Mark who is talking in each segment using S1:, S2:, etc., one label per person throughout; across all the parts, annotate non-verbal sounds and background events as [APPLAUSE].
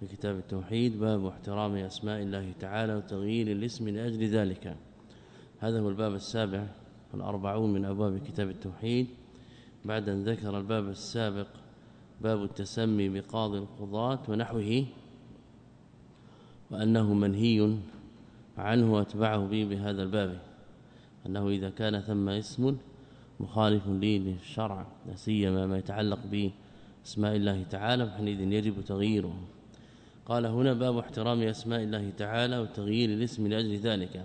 S1: في كتاب التوحيد باب احترام أسماء الله تعالى وتغيير الاسم لأجل ذلك. هذا هو الباب السابع والأربعون من أبواب كتاب التوحيد. بعد أن ذكر الباب السابق باب التسمي بقاضي القضاة ونحوه وأنه منهي عنه وأتبعه به بهذا الباب أنه إذا كان ثم اسم مخالف لي للشرع لا سيما ما يتعلق بأسماء الله تعالى فحينئذ يجب تغييره. قال هنا باب احترام أسماء الله تعالى وتغيير الاسم لأجل ذلك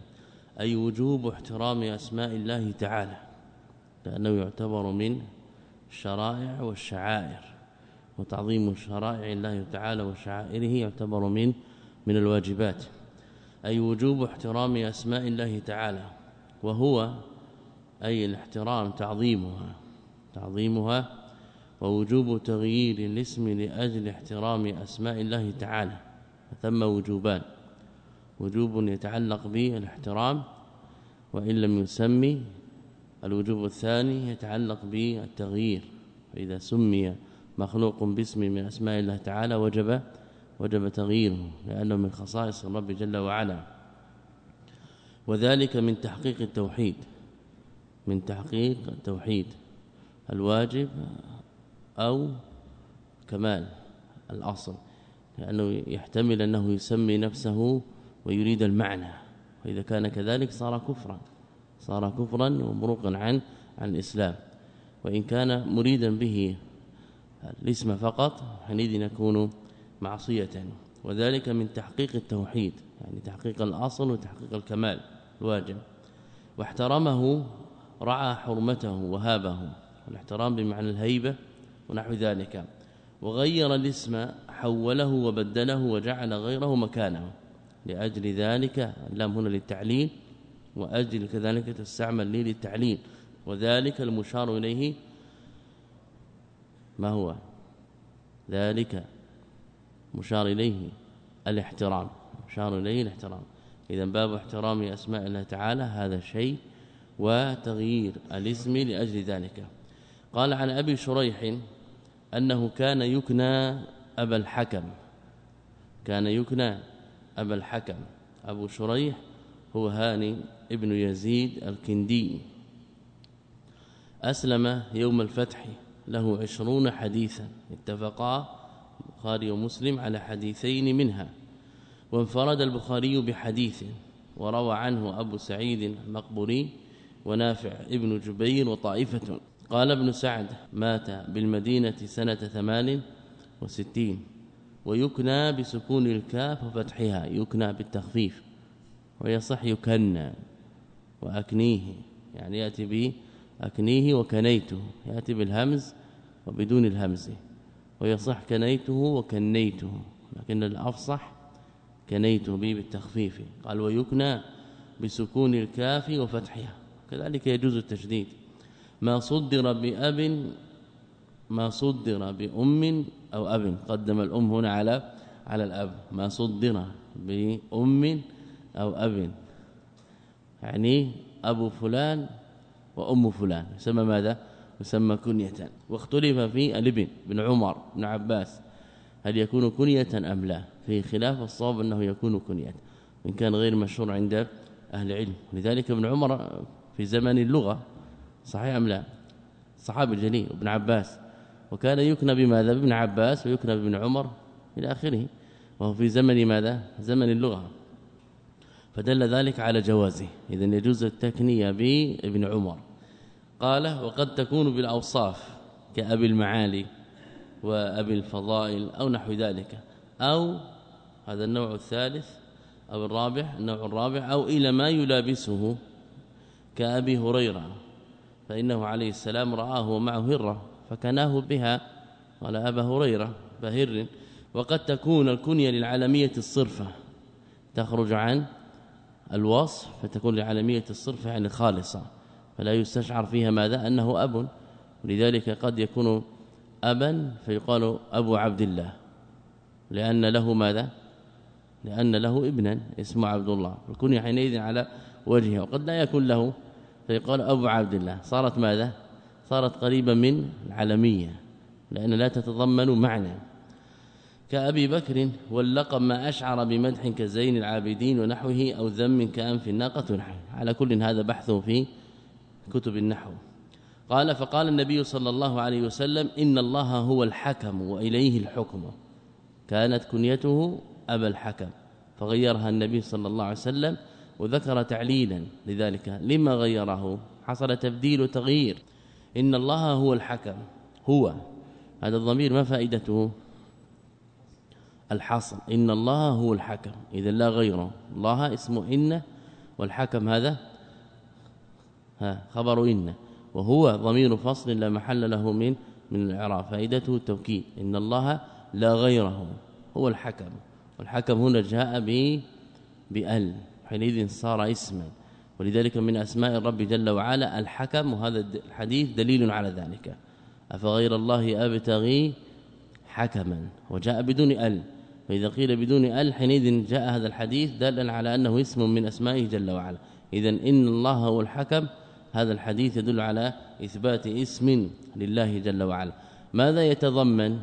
S1: أي وجوب احترام أسماء الله تعالى لأنه يعتبر من الشرائع والشعائر وتعظيم شرائع الله تعالى وشعائره يعتبر من من الواجبات أي وجوب احترام أسماء الله تعالى وهو أي الاحترام تعظيمها تعظيمها ووجوب تغيير الاسم لأجل احترام أسماء الله تعالى ثم وجوبان. وجوب يتعلق بالاحترام وإن لم يسمي الوجوب الثاني يتعلق بالتغيير. فإذا سمي مخلوق باسم من أسماء الله تعالى وجب وجب تغييره لأنه من خصائص الرب جل وعلا. وذلك من تحقيق التوحيد من تحقيق التوحيد. الواجب أو كمال الأصل لأنه يحتمل أنه يسمي نفسه ويريد المعنى. وإذا كان كذلك صار كفرا صار كفرا ومروقا عن عن الإسلام. وإن كان مريدا به الاسم فقط حينئذ يكون معصية. وذلك من تحقيق التوحيد يعني تحقيق الأصل وتحقيق الكمال الواجب. واحترمه رعى حرمته وهابه. الاحترام بمعنى الهيبة ونحو ذلك. وغير الاسم حوله وبدله وجعل غيره مكانه. لأجل ذلك اللام هنا للتعليل وأجل كذلك تستعمل لي للتعليل. وذلك المشار إليه ما هو؟ ذلك مشار إليه الاحترام. مشار إليه الاحترام. اذا باب احترام أسماء الله تعالى هذا شيء وتغيير الاسم لأجل ذلك. قال عن أبي شريح أنه كان يكنى أبا الحكم. كان يكنى أبا الحكم. أبو شريح هو هاني ابن يزيد الكندي. أسلم يوم الفتح له عشرون حديثا. اتفقا البخاري ومسلم على حديثين منها. وانفرد البخاري بحديث وروى عنه أبو سعيد المقبوري ونافع ابن جبير وطائفة. قال ابن سعد مات بالمدينة سنة ثمان وستين ويكنى بسكون الكاف وفتحها يكنى بالتخفيف ويصح يكنى وأكنيه يعني يأتي به أكنيه وكنيته يأتي بالهمز وبدون الهمز ويصح كنيته وكنيته لكن الأفصح كنيته به بالتخفيف قال ويكنى بسكون الكاف وفتحها كذلك يجوز التشديد. ما صدر بأب ما صدر بأم أو أب. قدم الأم هنا على على الأب. ما صدر بأم أو أب. يعني أبو فلان وأم فلان. يسمى ماذا؟ يسمى كنية. واختلف في الابن بن عمر بن عباس. هل يكون كنية أم لا؟ في خلاف الصواب أنه يكون كنية. إن كان غير مشهور عند أهل العلم. لذلك ابن عمر في زمن اللغة صحيح أم لا؟ صحابي الجليل ابن عباس. وكان يكنى بماذا ابن عباس ويكنى بابن عمر إلى آخره. وهو في زمن ماذا؟ زمن اللغة. فدل ذلك على جوازه. اذا يجوز التكنية بابن عمر. قال وقد تكون بالأوصاف كأبي المعالي وأبي الفضائل أو نحو ذلك. أو هذا النوع الثالث أو الرابع النوع الرابع أو إلى ما يلابسه كأبي هريرة. فإنه عليه السلام رآه ومعه هرة فكناه بها. قال أبا هريرة بهر وقد تكون الكنية للعالمية الصرفة. تخرج عن الوصف فتكون لعالميه الصرف يعني خالصة فلا يستشعر فيها ماذا؟ أنه أب. ولذلك قد يكون أبا فيقال أبو عبد الله. لأن له ماذا؟ لأن له ابنا اسمه عبد الله. الكنية حينئذ على وجهه وقد لا يكون له فيقال أبو عبد الله صارت ماذا؟ صارت قريبا من العالميه لأن لا تتضمن معنى. كأبي بكر واللقب ما أشعر بمدح كزين العابدين ونحوه أو ذم كأنف الناقة ونحوه على كل هذا بحث في كتب النحو. قال فقال النبي صلى الله عليه وسلم إن الله هو الحكم وإليه الحكم. كانت كنيته أبا الحكم فغيرها النبي صلى الله عليه وسلم. وذكر تعليلا لذلك لما غيره. حصل تبديل وتغيير. إن الله هو الحكم. هو. هذا الضمير ما فائدته؟ الحصر. إن الله هو الحكم. إذا لا غيره. الله اسمه إن والحكم هذا؟ ها خبر إن. وهو ضمير فصل لا محل له من من الإعراب. فائدته التوكيد. إن الله لا غيره. هو الحكم. والحكم هنا جاء ب بأل. حينئذ صار اسما. ولذلك من أسماء الرب جل وعلا الحكم وهذا الحديث دليل على ذلك. أفغير الله أبتغي حكما وجاء بدون أل. فإذا قيل بدون أل حينئذ جاء هذا الحديث دالا على أنه اسم من أسمائه جل وعلا. اذا إن الله هو الحكم. هذا الحديث يدل على إثبات اسم لله جل وعلا. ماذا يتضمن؟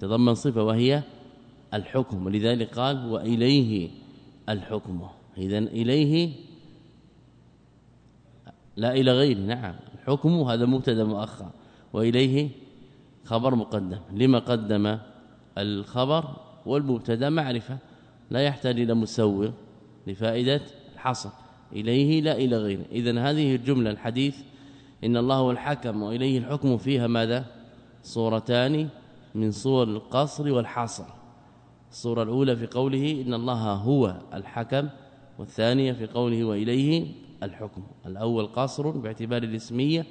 S1: تضمن صفة وهي الحكم. ولذلك قال وإليه الحكم. اذا إليه لا إلى غيره. نعم. الحكم هذا مبتدا مؤخر. وإليه خبر مقدم. لما قدم الخبر والمبتدا معرفة. لا يحتاج إلى مسوغ لفائدة الحصر. إليه لا إلى غيره. اذا هذه الجملة الحديث إن الله هو الحكم وإليه الحكم فيها ماذا؟ صورتان من صور القصر والحصر. الصورة الأولى في قوله إن الله هو الحكم والثانية في قوله وإليه الحكم. الأول قصر باعتبار الاسمية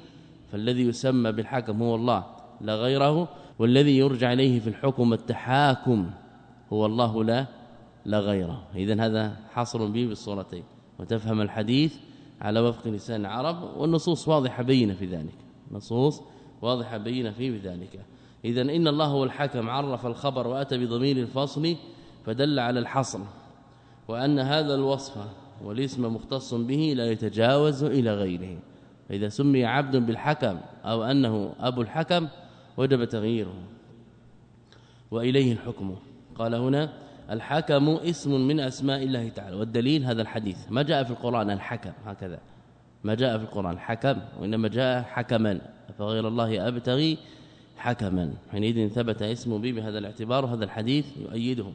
S1: فالذي يسمى بالحكم هو الله لا غيره. والذي يرجع إليه في الحكم التحاكم هو الله لا لا غيره. اذا هذا حصر به بالصورتين وتفهم الحديث على وفق لسان العرب والنصوص واضحة بينة في ذلك. نصوص واضحة بينة في ذلك. اذا إن الله هو الحكم عرف الخبر وأتى بضمير الفصل فدل على الحصر وأن هذا الوصف والاسم مختص به لا يتجاوز إلى غيره فإذا سمي عبد بالحكم أو أنه أبو الحكم وجب تغييره. وإليه الحكم. قال هنا الحكم اسم من أسماء الله تعالى والدليل هذا الحديث. ما جاء في القرآن الحكم هكذا. ما جاء في القرآن حكم وإنما جاء حكما فغير الله أبتغي حكما. حينئذ ثبت اسمه به بهذا الاعتبار وهذا الحديث يؤيده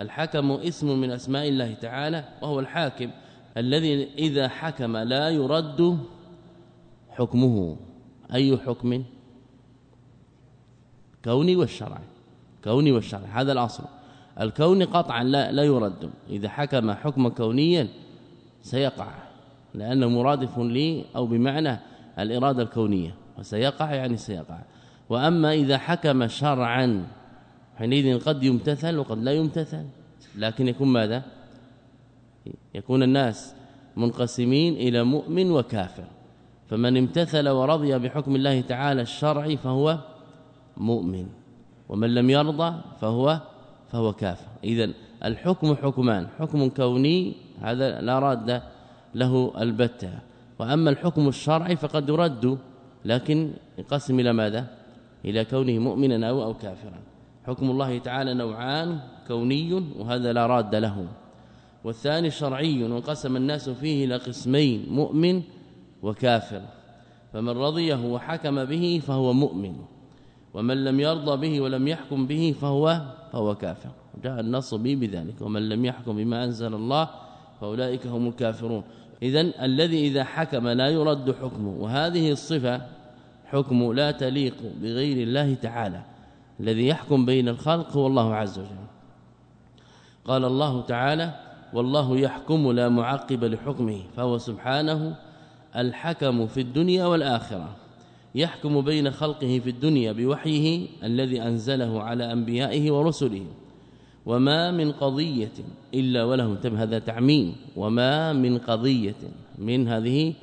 S1: الحكم اسم من أسماء الله تعالى وهو الحاكم الذي إذا حكم لا يرد حكمه. أي حكم؟ كوني والشرعي كوني والشرعي هذا الأصل. الكون قطعا لا لا يرد. إذا حكم حكما كونيا سيقع لأنه مرادف لي أو بمعنى الإرادة الكونية. وسيقع يعني سيقع. وأما إذا حكم شرعا حينئذ قد يمتثل وقد لا يمتثل. لكن يكون ماذا؟ يكون الناس منقسمين إلى مؤمن وكافر. فمن امتثل ورضي بحكم الله تعالى الشرعي فهو مؤمن ومن لم يرضى فهو فهو كافر. اذا الحكم حكمان حكم كوني هذا لا راد له البتة. وأما الحكم الشرعي فقد يرد لكن ينقسم إلى ماذا؟ إلى كونه مؤمنا أو أو كافرا. حكم الله تعالى نوعان كوني وهذا لا راد له. والثاني شرعي وانقسم الناس فيه إلى قسمين مؤمن وكافر. فمن رضيه وحكم به فهو مؤمن. ومن لم يرضى به ولم يحكم به فهو فهو كافر. جاء النص به بذلك. ومن لم يحكم بما أنزل الله فأولئك هم الكافرون. اذا الذي إذا حكم لا يرد حكمه. وهذه الصفة حكم لا تليق بغير الله تعالى الذي يحكم بين الخلق هو الله عز وجل. قال الله تعالى والله يحكم لا معقب لحكمه فهو سبحانه الحكم في الدنيا والآخرة. يحكم بين خلقه في الدنيا بوحيه الذي أنزله على أنبيائه ورسله. وما من قضية إلا وله. انتبه هذا تعميم. وما من قضية من هذه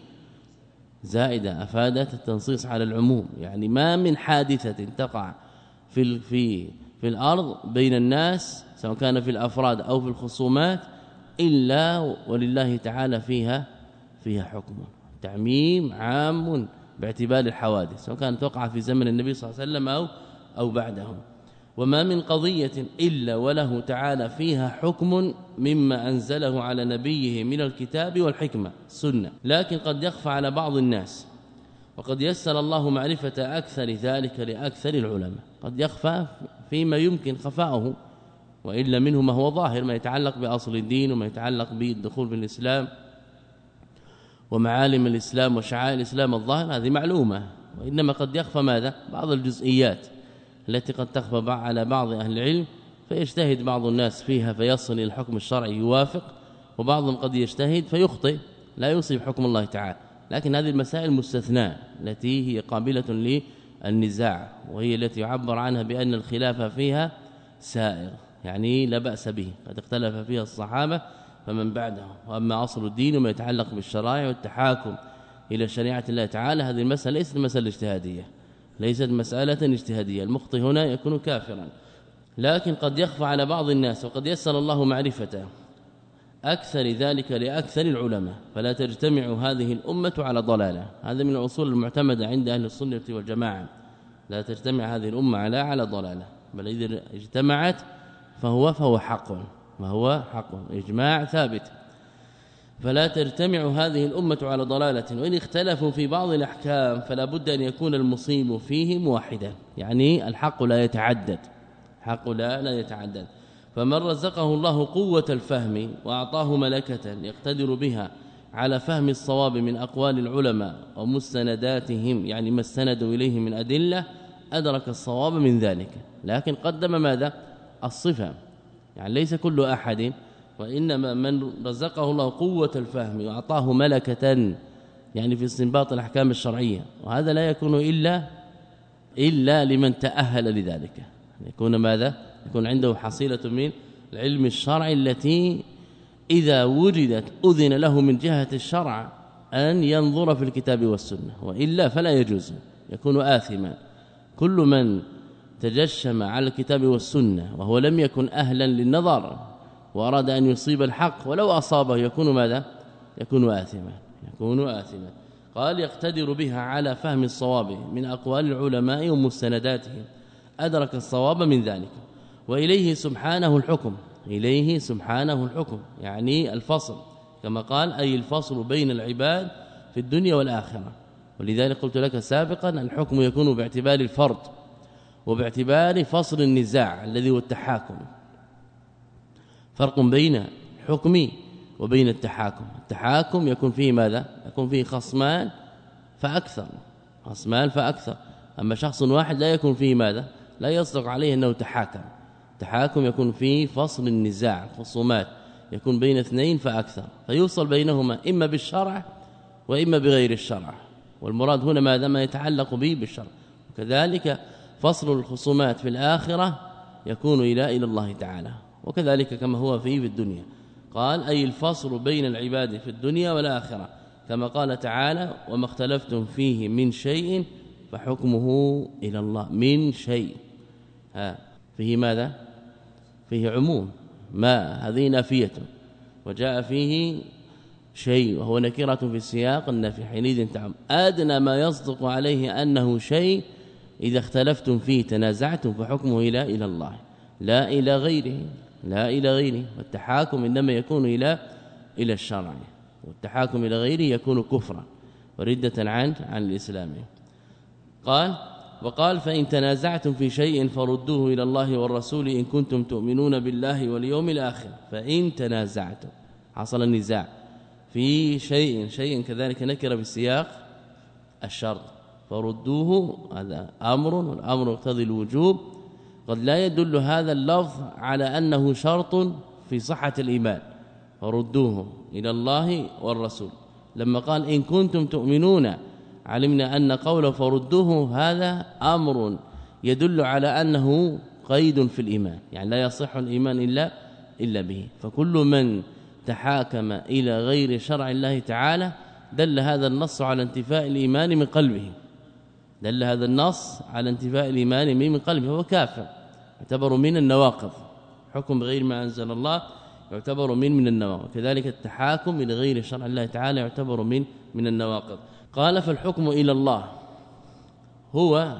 S1: زائدة أفادت التنصيص على العموم. يعني ما من حادثة تقع في في في الأرض بين الناس سواء كان في الأفراد أو في الخصومات إلا ولله تعالى فيها فيها حكم. تعميم عام باعتبار الحوادث سواء كانت تقع في زمن النبي صلى الله عليه وسلم أو أو بعده وما من قضية إلا وله تعالى فيها حكم مما أنزله على نبيه من الكتاب والحكمة سنة. لكن قد يخفى على بعض الناس وقد يسر الله معرفة أكثر ذلك لأكثر العلماء. قد يخفى فيما يمكن خفاؤه وإلا منه ما هو ظاهر ما يتعلق بأصل الدين وما يتعلق بالدخول في الإسلام ومعالم الإسلام وشعائر الإسلام الظاهر هذه معلومة. وإنما قد يخفى ماذا؟ بعض الجزئيات. التي قد تخفى على بعض أهل العلم فيجتهد بعض الناس فيها فيصل الحكم الشرعي يوافق وبعضهم قد يجتهد فيخطئ لا يصيب حكم الله تعالى. لكن هذه المسائل مستثناة التي هي قابلة للنزاع وهي التي يعبر عنها بأن الخلاف فيها سائر يعني لا بأس به. قد اختلف فيها الصحابة فمن بعدهم. وأما أصل الدين وما يتعلق بالشرائع والتحاكم إلى شريعة الله تعالى هذه المسألة ليست مسألة اجتهادية. ليست مسألة اجتهادية المخطئ هنا يكون كافرا. لكن قد يخفى على بعض الناس وقد يسر الله معرفته أكثر ذلك لأكثر العلماء. فلا تجتمع هذه الأمة على ضلالة. هذا من الأصول المعتمدة عند أهل السنة والجماعة. لا تجتمع هذه الأمة على على ضلالة. بل إذا اجتمعت فهو فهو حق. ما هو حق. إجماع ثابت. فلا تجتمع هذه الأمة على ضلالة. وإن اختلفوا في بعض الأحكام فلا بد أن يكون المصيب فيه موحدا يعني الحق لا يتعدد. حق لا لا يتعدد. فمن رزقه الله قوة الفهم وأعطاه ملكة يقتدر بها على فهم الصواب من أقوال العلماء ومستنداتهم يعني ما استندوا إليه من أدلة أدرك الصواب من ذلك. لكن قدم ماذا؟ الصفة. يعني ليس كل أحد وإنما من رزقه الله قوة الفهم واعطاه ملكة يعني في استنباط الأحكام الشرعية. وهذا لا يكون إلا إلا لمن تأهل لذلك. يكون ماذا؟ يكون عنده حصيلة من العلم الشرعي التي إذا وجدت أذن له من جهة الشرع أن ينظر في الكتاب والسنة. وإلا فلا يجوز يكون آثما. كل من تجشم على الكتاب والسنة وهو لم يكن أهلا للنظر وأراد أن يصيب الحق ولو أصابه يكون ماذا؟ يكون آثما يكون آثما. قال يقتدر بها على فهم الصواب من أقوال العلماء ومستنداتهم. أدرك الصواب من ذلك. وإليه سبحانه الحكم. إليه سبحانه الحكم يعني الفصل. كما قال أي الفصل بين العباد في الدنيا والآخرة. ولذلك قلت لك سابقا الحكم يكون باعتبار الفرد وباعتبار فصل النزاع الذي هو التحاكم. فرق بين الحكم وبين التحاكم. التحاكم يكون فيه ماذا؟ يكون فيه خصمان فأكثر خصمان فأكثر. أما شخص واحد لا يكون فيه ماذا؟ لا يصدق عليه أنه تحاكم. تحاكم يكون فيه فصل النزاع خصومات. يكون بين اثنين فأكثر. فيوصل بينهما إما بالشرع وإما بغير الشرع. والمراد هنا ماذا؟ ما يتعلق به بالشرع. وكذلك فصل الخصومات في الآخرة يكون إلى إلى الله تعالى. وكذلك كما هو فيه في الدنيا. قال أي الفصل بين العباد في الدنيا والآخرة. كما قال تعالى وما اختلفتم فيه من شيء فحكمه إلى الله. من شيء. ها فيه ماذا؟ فيه عموم. ما هذه نافية. وجاء فيه شيء وهو نكرة في السياق النفي حينئذ تعم. أدنى ما يصدق عليه أنه شيء إذا اختلفتم فيه تنازعتم فحكمه إلى إلى الله. لا إلى غيره. لا إلى غيره والتحاكم إنما يكون إلى إلى الشرع والتحاكم إلى غيره يكون كفرا وردة عن عن الإسلام. قال وقال فإن تنازعتم في شيء فردوه إلى الله والرسول إن كنتم تؤمنون بالله واليوم الآخر. فإن تنازعتم حصل النزاع في شيء شيء كذلك نكر بالسياق الشرط فردوه هذا أمر والأمر يقتضي الوجوب قد لا يدل هذا اللفظ على أنه شرط في صحة الإيمان. فردوه إلى الله والرسول. لما قال إن كنتم تؤمنون علمنا أن قوله فردوه هذا أمر يدل على أنه قيد في الإيمان. يعني لا يصح الإيمان إلا إلا به. فكل من تحاكم إلى غير شرع الله تعالى دل هذا النص على انتفاء الإيمان من قلبه. دل هذا النص على انتفاء الإيمان من قلبه هو كافر. يعتبر من النواقض. حكم بغير ما أنزل الله يعتبر من من النواقض. كذلك التحاكم إلى غير شرع الله تعالى يعتبر من من النواقض. قال فالحكم إلى الله. هو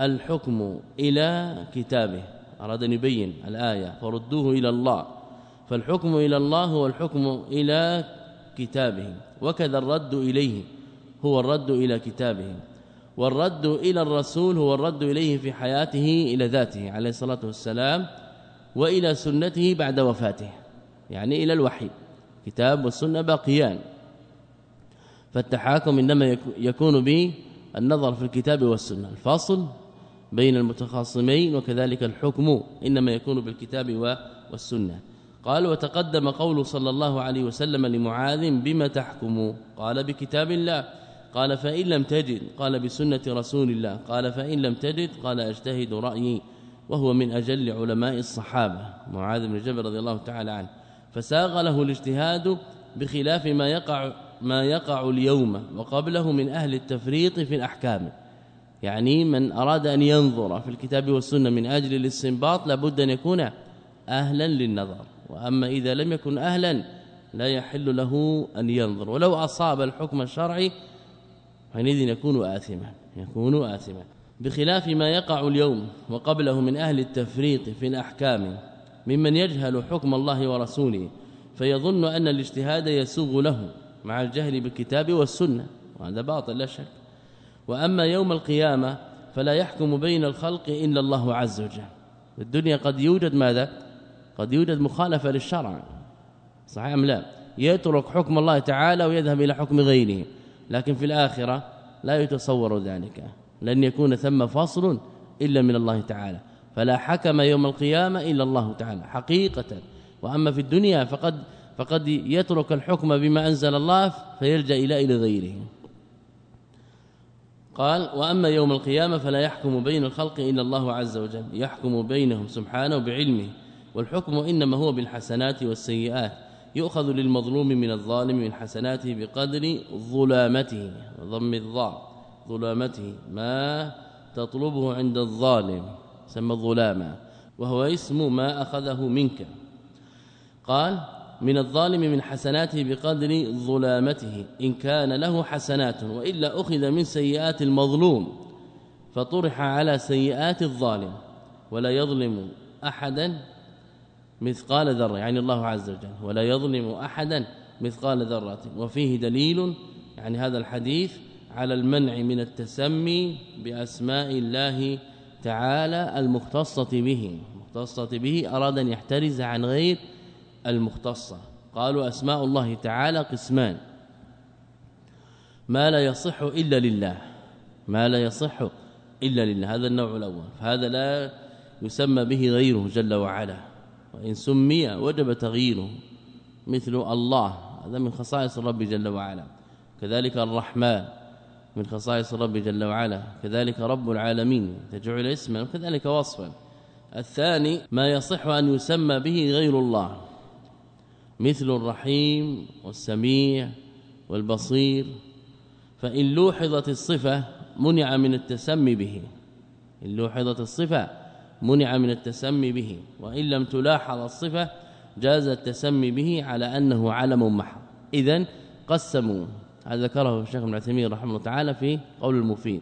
S1: الحكم إلى كتابه. أراد أن يبين الآية. فردوه إلى الله. فالحكم إلى الله هو الحكم إلى كتابه. وكذا الرد إليه. هو الرد إلى كتابه. والرد إلى الرسول هو الرد إليه في حياته إلى ذاته عليه الصلاة والسلام وإلى سنته بعد وفاته يعني إلى الوحي. كتاب والسنة باقيان. فالتحاكم إنما يكون به النظر في الكتاب والسنة. الفاصل بين المتخاصمين وكذلك الحكم إنما يكون بالكتاب والسنة. قال وتقدم قول صلى الله عليه وسلم لمعاذ بما تحكم؟ قال بكتاب الله. قال فإن لم تجد. قال بسنة رسول الله. قال فإن لم تجد. قال أجتهد رأيي. وهو من أجل علماء الصحابة. معاذ بن جبل رضي الله تعالى عنه. فساغ له الاجتهاد بخلاف ما يقع ما يقع اليوم وقبله من أهل التفريط في الأحكام. يعني من أراد أن ينظر في الكتاب والسنة من أجل الاستنباط لابد أن يكون أهلا للنظر. وأما إذا لم يكن أهلا لا يحل له أن ينظر. ولو أصاب الحكم الشرعي حينئذ يكون آثما يكون آثما. بخلاف ما يقع اليوم وقبله من أهل التفريط في الأحكام ممن يجهل حكم الله ورسوله فيظن أن الاجتهاد يسوغ له مع الجهل بالكتاب والسنة وهذا باطل لا شك. وأما يوم القيامة فلا يحكم بين الخلق إلا الله عز وجل. الدنيا قد يوجد ماذا؟ قد يوجد مخالفة للشرع صحيح أم لا؟ يترك حكم الله تعالى ويذهب إلى حكم غيره. لكن في الآخرة لا يتصور ذلك لن يكون ثم فصل إلا من الله تعالى فلا حكم يوم القيامة إلا الله تعالى حقيقة. وأما في الدنيا فقد فقد يترك الحكم بما أنزل الله فيلجأ إلى إلى غيره. قال وأما يوم القيامة فلا يحكم بين الخلق إلا الله عز وجل يحكم بينهم سبحانه بعلمه والحكم إنما هو بالحسنات والسيئات. يؤخذ للمظلوم من الظالم من حسناته بقدر ظلامته ضم الضاء ظلامته ما تطلبه عند الظالم سمى الظلامه وهو اسم ما أخذه منك. قال من الظالم من حسناته بقدر ظلامته إن كان له حسنات وإلا أخذ من سيئات المظلوم فطرح على سيئات الظالم ولا يظلم أحدا مثقال ذرة يعني الله عز وجل. ولا يظلم أحدا مثقال ذرة. وفيه دليل يعني هذا الحديث على المنع من التسمي بأسماء الله تعالى المختصة به. المختصة به أراد أن يحترز عن غير المختصة. قالوا أسماء الله تعالى قسمان. ما لا يصح إلا لله. ما لا يصح إلا لله. هذا النوع الأول. فهذا لا يسمى به غيره جل وعلا. وإن سمي وجب تغييره مثل الله. هذا من خصائص الرب جل وعلا. كذلك الرحمن من خصائص الرب جل وعلا. كذلك رب العالمين تجعل اسما وكذلك وصفا. الثاني ما يصح أن يسمى به غير الله. مثل الرحيم والسميع والبصير. فإن لوحظت الصفة منع من التسمي به. إن لوحظت الصفة منع من التسمي به وإن لم تلاحظ الصفة جاز التسمي به على أنه علم محض. اذا قسموا هذا ذكره الشيخ ابن عثيمين رحمه الله تعالى في قول المفيد.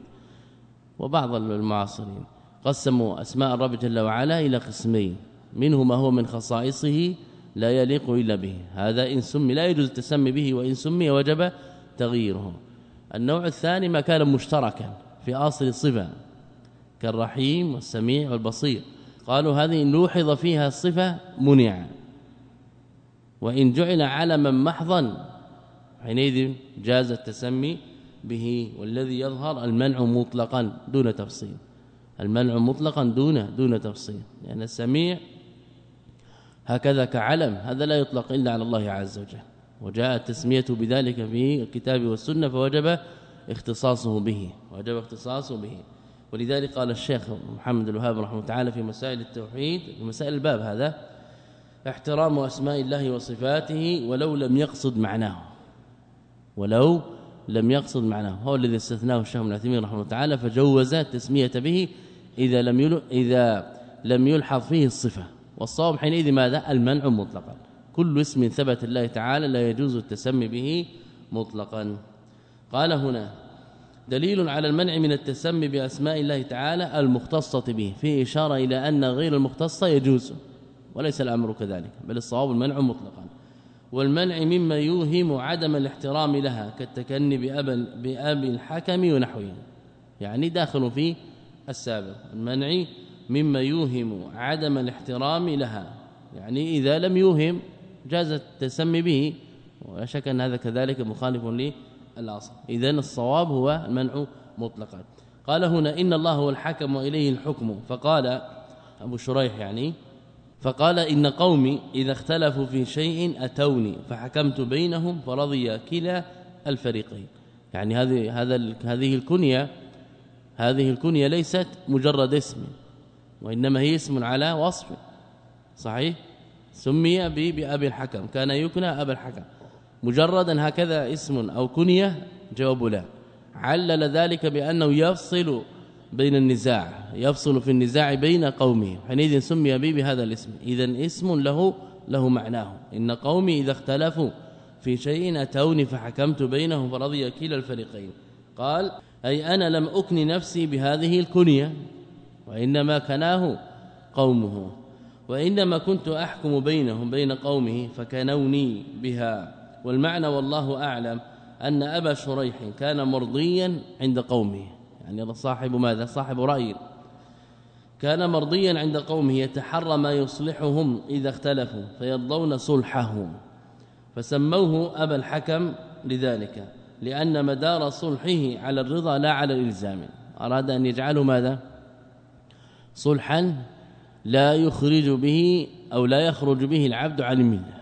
S1: وبعض المعاصرين قسموا أسماء الرب جل وعلا إلى قسمين منه ما هو من خصائصه لا يليق إلا به. هذا إن سمي لا يجوز التسمي به وإن سمي وجب تغييره. النوع الثاني ما كان مشتركا في أصل الصفه كالرحيم والسميع والبصير. قالوا هذه إن لوحظ فيها الصفه منع. وإن جعل علما محضا حينئذ جاز التسمي به والذي يظهر المنع مطلقا دون تفصيل. المنع مطلقا دون دون تفصيل. لأن السميع هكذا كعلم هذا لا يطلق إلا على الله عز وجل. وجاء التسمية بذلك في الكتاب والسنة فوجب اختصاصه به وجب اختصاصه به. ولذلك قال الشيخ محمد الوهاب رحمه الله تعالى في مسائل التوحيد في مسائل الباب هذا احترام أسماء الله وصفاته ولو لم يقصد معناه. ولو لم يقصد معناه. هو الذي استثناه الشيخ ابن عثيمين رحمه الله تعالى فجوز التسمية به إذا لم إذا لم يلحظ فيه الصفة. والصواب حينئذ ماذا؟ المنع مطلقا. كل اسم ثبت الله تعالى لا يجوز التسمي به مطلقا. قال هنا دليل على المنع من التسمي بأسماء الله تعالى المختصة به في إشارة إلى أن غير المختصة يجوز وليس الأمر كذلك بل الصواب المنع مطلقا. والمنع مما يوهم عدم الاحترام لها كالتكني بأب بأبي الحكم ونحوه يعني داخل في السابق. المنع مما يوهم عدم الاحترام لها يعني إذا لم يوهم جاز التسمي به ولا شك أن هذا كذلك مخالف للاصل اذا الصواب هو المنع مطلقا. قال هنا إن الله هو الحكم وإليه الحكم. فقال أبو شريح يعني فقال إن قومي إذا اختلفوا في شيء أتوني فحكمت بينهم فرضي كلا الفريقين. يعني هذه هذا هذه الكنية هذه الكنية ليست مجرد اسم وإنما هي اسم على وصف. صحيح؟ سمي بأبي الحكم. كان يكنى أبا الحكم. مجردا هكذا اسم أو كنية؟ جواب لا. علل ذلك بأنه يفصل بين النزاع يفصل في النزاع بين قومه. حينئذ سمي به بهذا الاسم. اذا اسم له له معناه. إن قومي إذا اختلفوا في شيء أتوني فحكمت بينهم فرضي كلا الفريقين. قال أي أنا لم أكن نفسي بهذه الكنية وإنما كناه قومه. وإنما كنت أحكم بينهم بين قومه فكنوني بها. والمعنى والله أعلم أن أبا شريح كان مرضيا عند قومه. يعني صاحب ماذا؟ صاحب رأي. كان مرضيا عند قومه يتحرى ما يصلحهم إذا اختلفوا فيرضون صلحهم. فسموه أبا الحكم لذلك لأن مدار صلحه على الرضا لا على الإلزام. أراد أن يجعله ماذا؟ صلحا لا يخرج به أو لا يخرج به العبد عن الملة.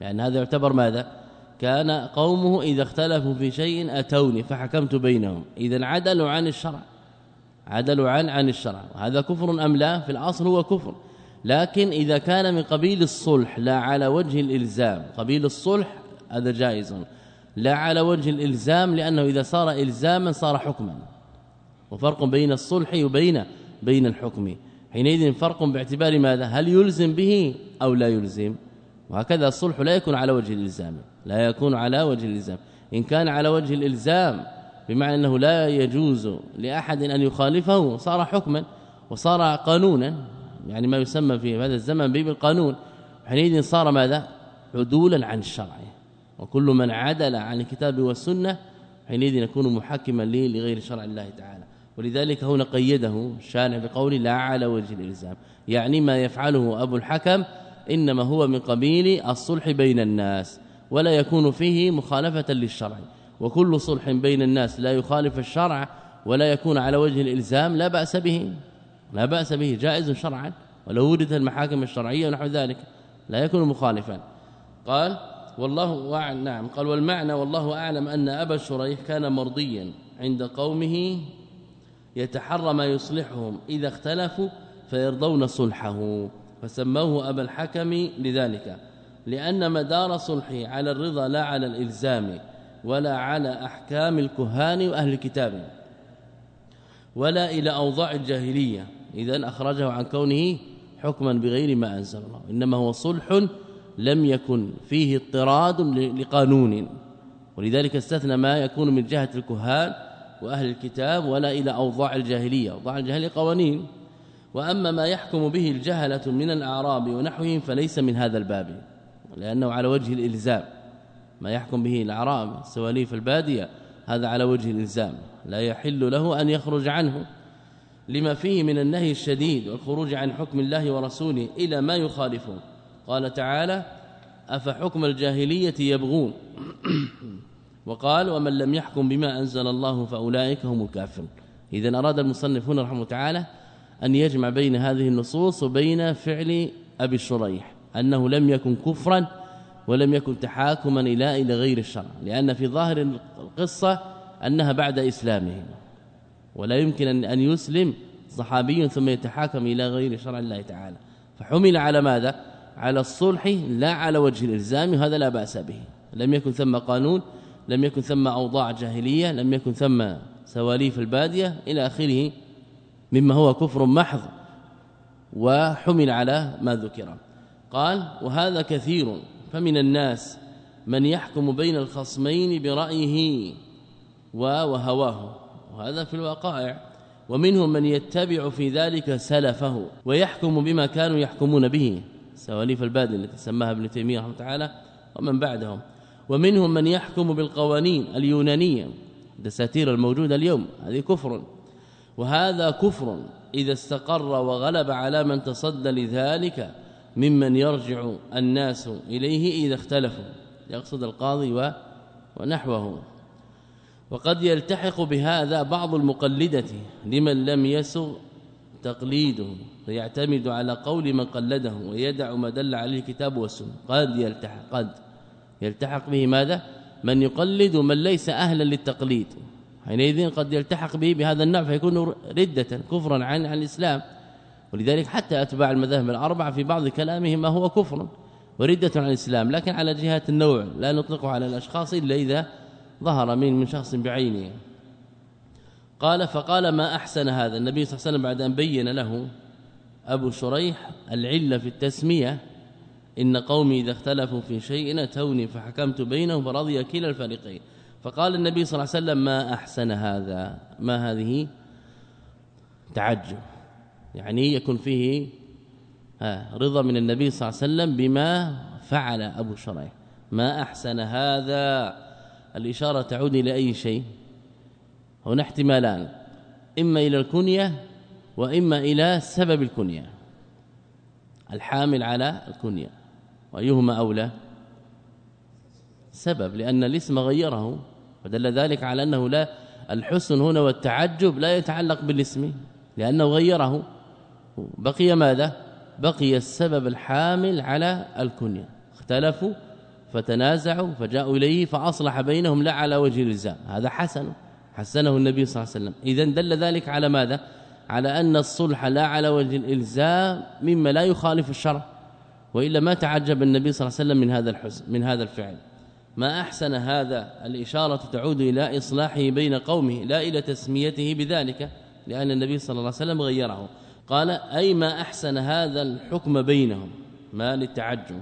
S1: يعني هذا يعتبر ماذا؟ كان قومه إذا اختلفوا في شيء أتوني فحكمت بينهم. اذا عدلوا عن الشرع. عدلوا عن عن الشرع. وهذا كفر أم لا؟ في الأصل هو كفر. لكن إذا كان من قبيل الصلح لا على وجه الإلزام. قبيل الصلح هذا جائز. لا على وجه الإلزام لأنه إذا صار إلزاما صار حكما. وفرق بين الصلح وبين بين الحكم. حينئذ فرق باعتبار ماذا؟ هل يلزم به أو لا يلزم؟ وهكذا الصلح لا يكون على وجه الإلزام لا يكون على وجه الإلزام. إن كان على وجه الإلزام بمعنى أنه لا يجوز لأحد أن يخالفه صار حكما وصار قانونا يعني ما يسمى في هذا الزمن بالقانون. حينئذ صار ماذا؟ عدولا عن الشرع. وكل من عدل عن الكتاب والسنة حينئذ يكون محكما لغير شرع الله تعالى. ولذلك هنا قيده الشارع بقول لا على وجه الإلزام يعني ما يفعله أبو الحكم إنما هو من قبيل الصلح بين الناس ولا يكون فيه مخالفة للشرع. وكل صلح بين الناس لا يخالف الشرع ولا يكون على وجه الإلزام لا بأس به. لا بأس به جائز شرعا ولو وجدت المحاكم الشرعية ونحو ذلك لا يكون مخالفا. قال والله أعلم نعم قال والمعنى والله أعلم أن أبا الشريح كان مرضيا عند قومه يتحرى ما يصلحهم إذا اختلفوا فيرضون صلحه. فسموه أبا الحكم لذلك لأن مدار صلحه على الرضا لا على الإلزام ولا على أحكام الكهان وأهل الكتاب ولا إلى أوضاع الجاهلية. إذا أخرجه عن كونه حكما بغير ما أنزل الله. إنما هو صلح لم يكن فيه اضطراد لقانون. ولذلك استثنى ما يكون من جهة الكهان وأهل الكتاب ولا إلى أوضاع الجاهلية. أوضاع الجاهلية قوانين. وأما ما يحكم به الجهلة من الأعراب ونحوهم فليس من هذا الباب لأنه على وجه الإلزام. ما يحكم به الأعراب سواليف البادية هذا على وجه الإلزام. لا يحل له أن يخرج عنه. لما فيه من النهي الشديد والخروج عن حكم الله ورسوله إلى ما يخالفه. قال تعالى أفحكم الجاهلية يبغون؟ [CLEARS THROAT] وقال ومن لم يحكم بما أنزل الله فأولئك هم الكافرون. اذا أراد المصنف هنا رحمه تعالى أن يجمع بين هذه النصوص وبين فعل أبي الشريح أنه لم يكن كفرا ولم يكن تحاكما إلى إلى غير الشرع لأن في ظاهر القصة أنها بعد إسلامه. ولا يمكن أن يسلم صحابي ثم يتحاكم إلى غير شرع الله تعالى. فحمل على ماذا؟ على الصلح لا على وجه الإلزام هذا لا بأس به. لم يكن ثم قانون لم يكن ثم أوضاع جاهلية لم يكن ثم سواليف البادية إلى آخره مما هو كفر محض وحمل على ما ذكر. قال وهذا كثير فمن الناس من يحكم بين الخصمين برأيه وهواه. وهذا في الوقائع ومنهم من يتبع في ذلك سلفه ويحكم بما كانوا يحكمون به. سواليف البادل التي سماها ابن تيمية رحمه تعالى ومن بعدهم. ومنهم من يحكم بالقوانين اليونانية الدساتير الموجودة اليوم هذه كفر. وهذا كفر إذا استقر وغلب على من تصدى لذلك ممن يرجع الناس إليه إذا اختلفوا. يقصد القاضي ونحوه. وقد يلتحق بهذا بعض المقلدة لمن لم يسغ تقليده فيعتمد على قول من قلده ويدع ما دل عليه الكتاب والسنة. قد يلتحق قد يلتحق به ماذا؟ من يقلد من ليس أهلا للتقليد. حينئذ قد يلتحق به بهذا النوع فيكون ردة كفرا عن عن الإسلام. ولذلك حتى أتباع المذاهب الأربعة في بعض كلامهم ما هو كفر وردة عن الإسلام لكن على جهة النوع لا نطلقه على الأشخاص إلا إذا ظهر من من شخص بعينه. قال فقال ما أحسن هذا؟ النبي صلى الله عليه وسلم بعد أن بين له أبو شريح العلة في التسمية إن قومي إذا اختلفوا في شيء أتوني فحكمت بينهم فرضي كلا الفريقين. فقال النبي صلى الله عليه وسلم ما أحسن هذا؟ ما هذه تعجب. يعني يكون فيه رضا من النبي صلى الله عليه وسلم بما فعل أبو شريح. ما أحسن هذا؟ الإشارة تعود إلى أي شيء؟ هنا احتمالان إما إلى الكنية وإما إلى سبب الكنية. الحامل على الكنية وأيهما أولى؟ سبب لأن الاسم غيره. فدل ذلك على أنه لا الحسن هنا والتعجب لا يتعلق بالاسم لأنه غيره. بقي ماذا؟ بقي السبب الحامل على الكنية. اختلفوا فتنازعوا فجاءوا إليه فأصلح بينهم لا على وجه الإلزام. هذا حسن حسنه النبي صلى الله عليه وسلم. إذا دل ذلك على ماذا؟ على أن الصلح لا على وجه الإلزام مما لا يخالف الشرع وإلا ما تعجب النبي صلى الله عليه وسلم من هذا الحسن من هذا الفعل. ما أحسن هذا الإشارة تعود إلى إصلاحه بين قومه لا إلى تسميته بذلك لأن النبي صلى الله عليه وسلم غيره. قال أي ما أحسن هذا الحكم بينهم؟ ما للتعجب.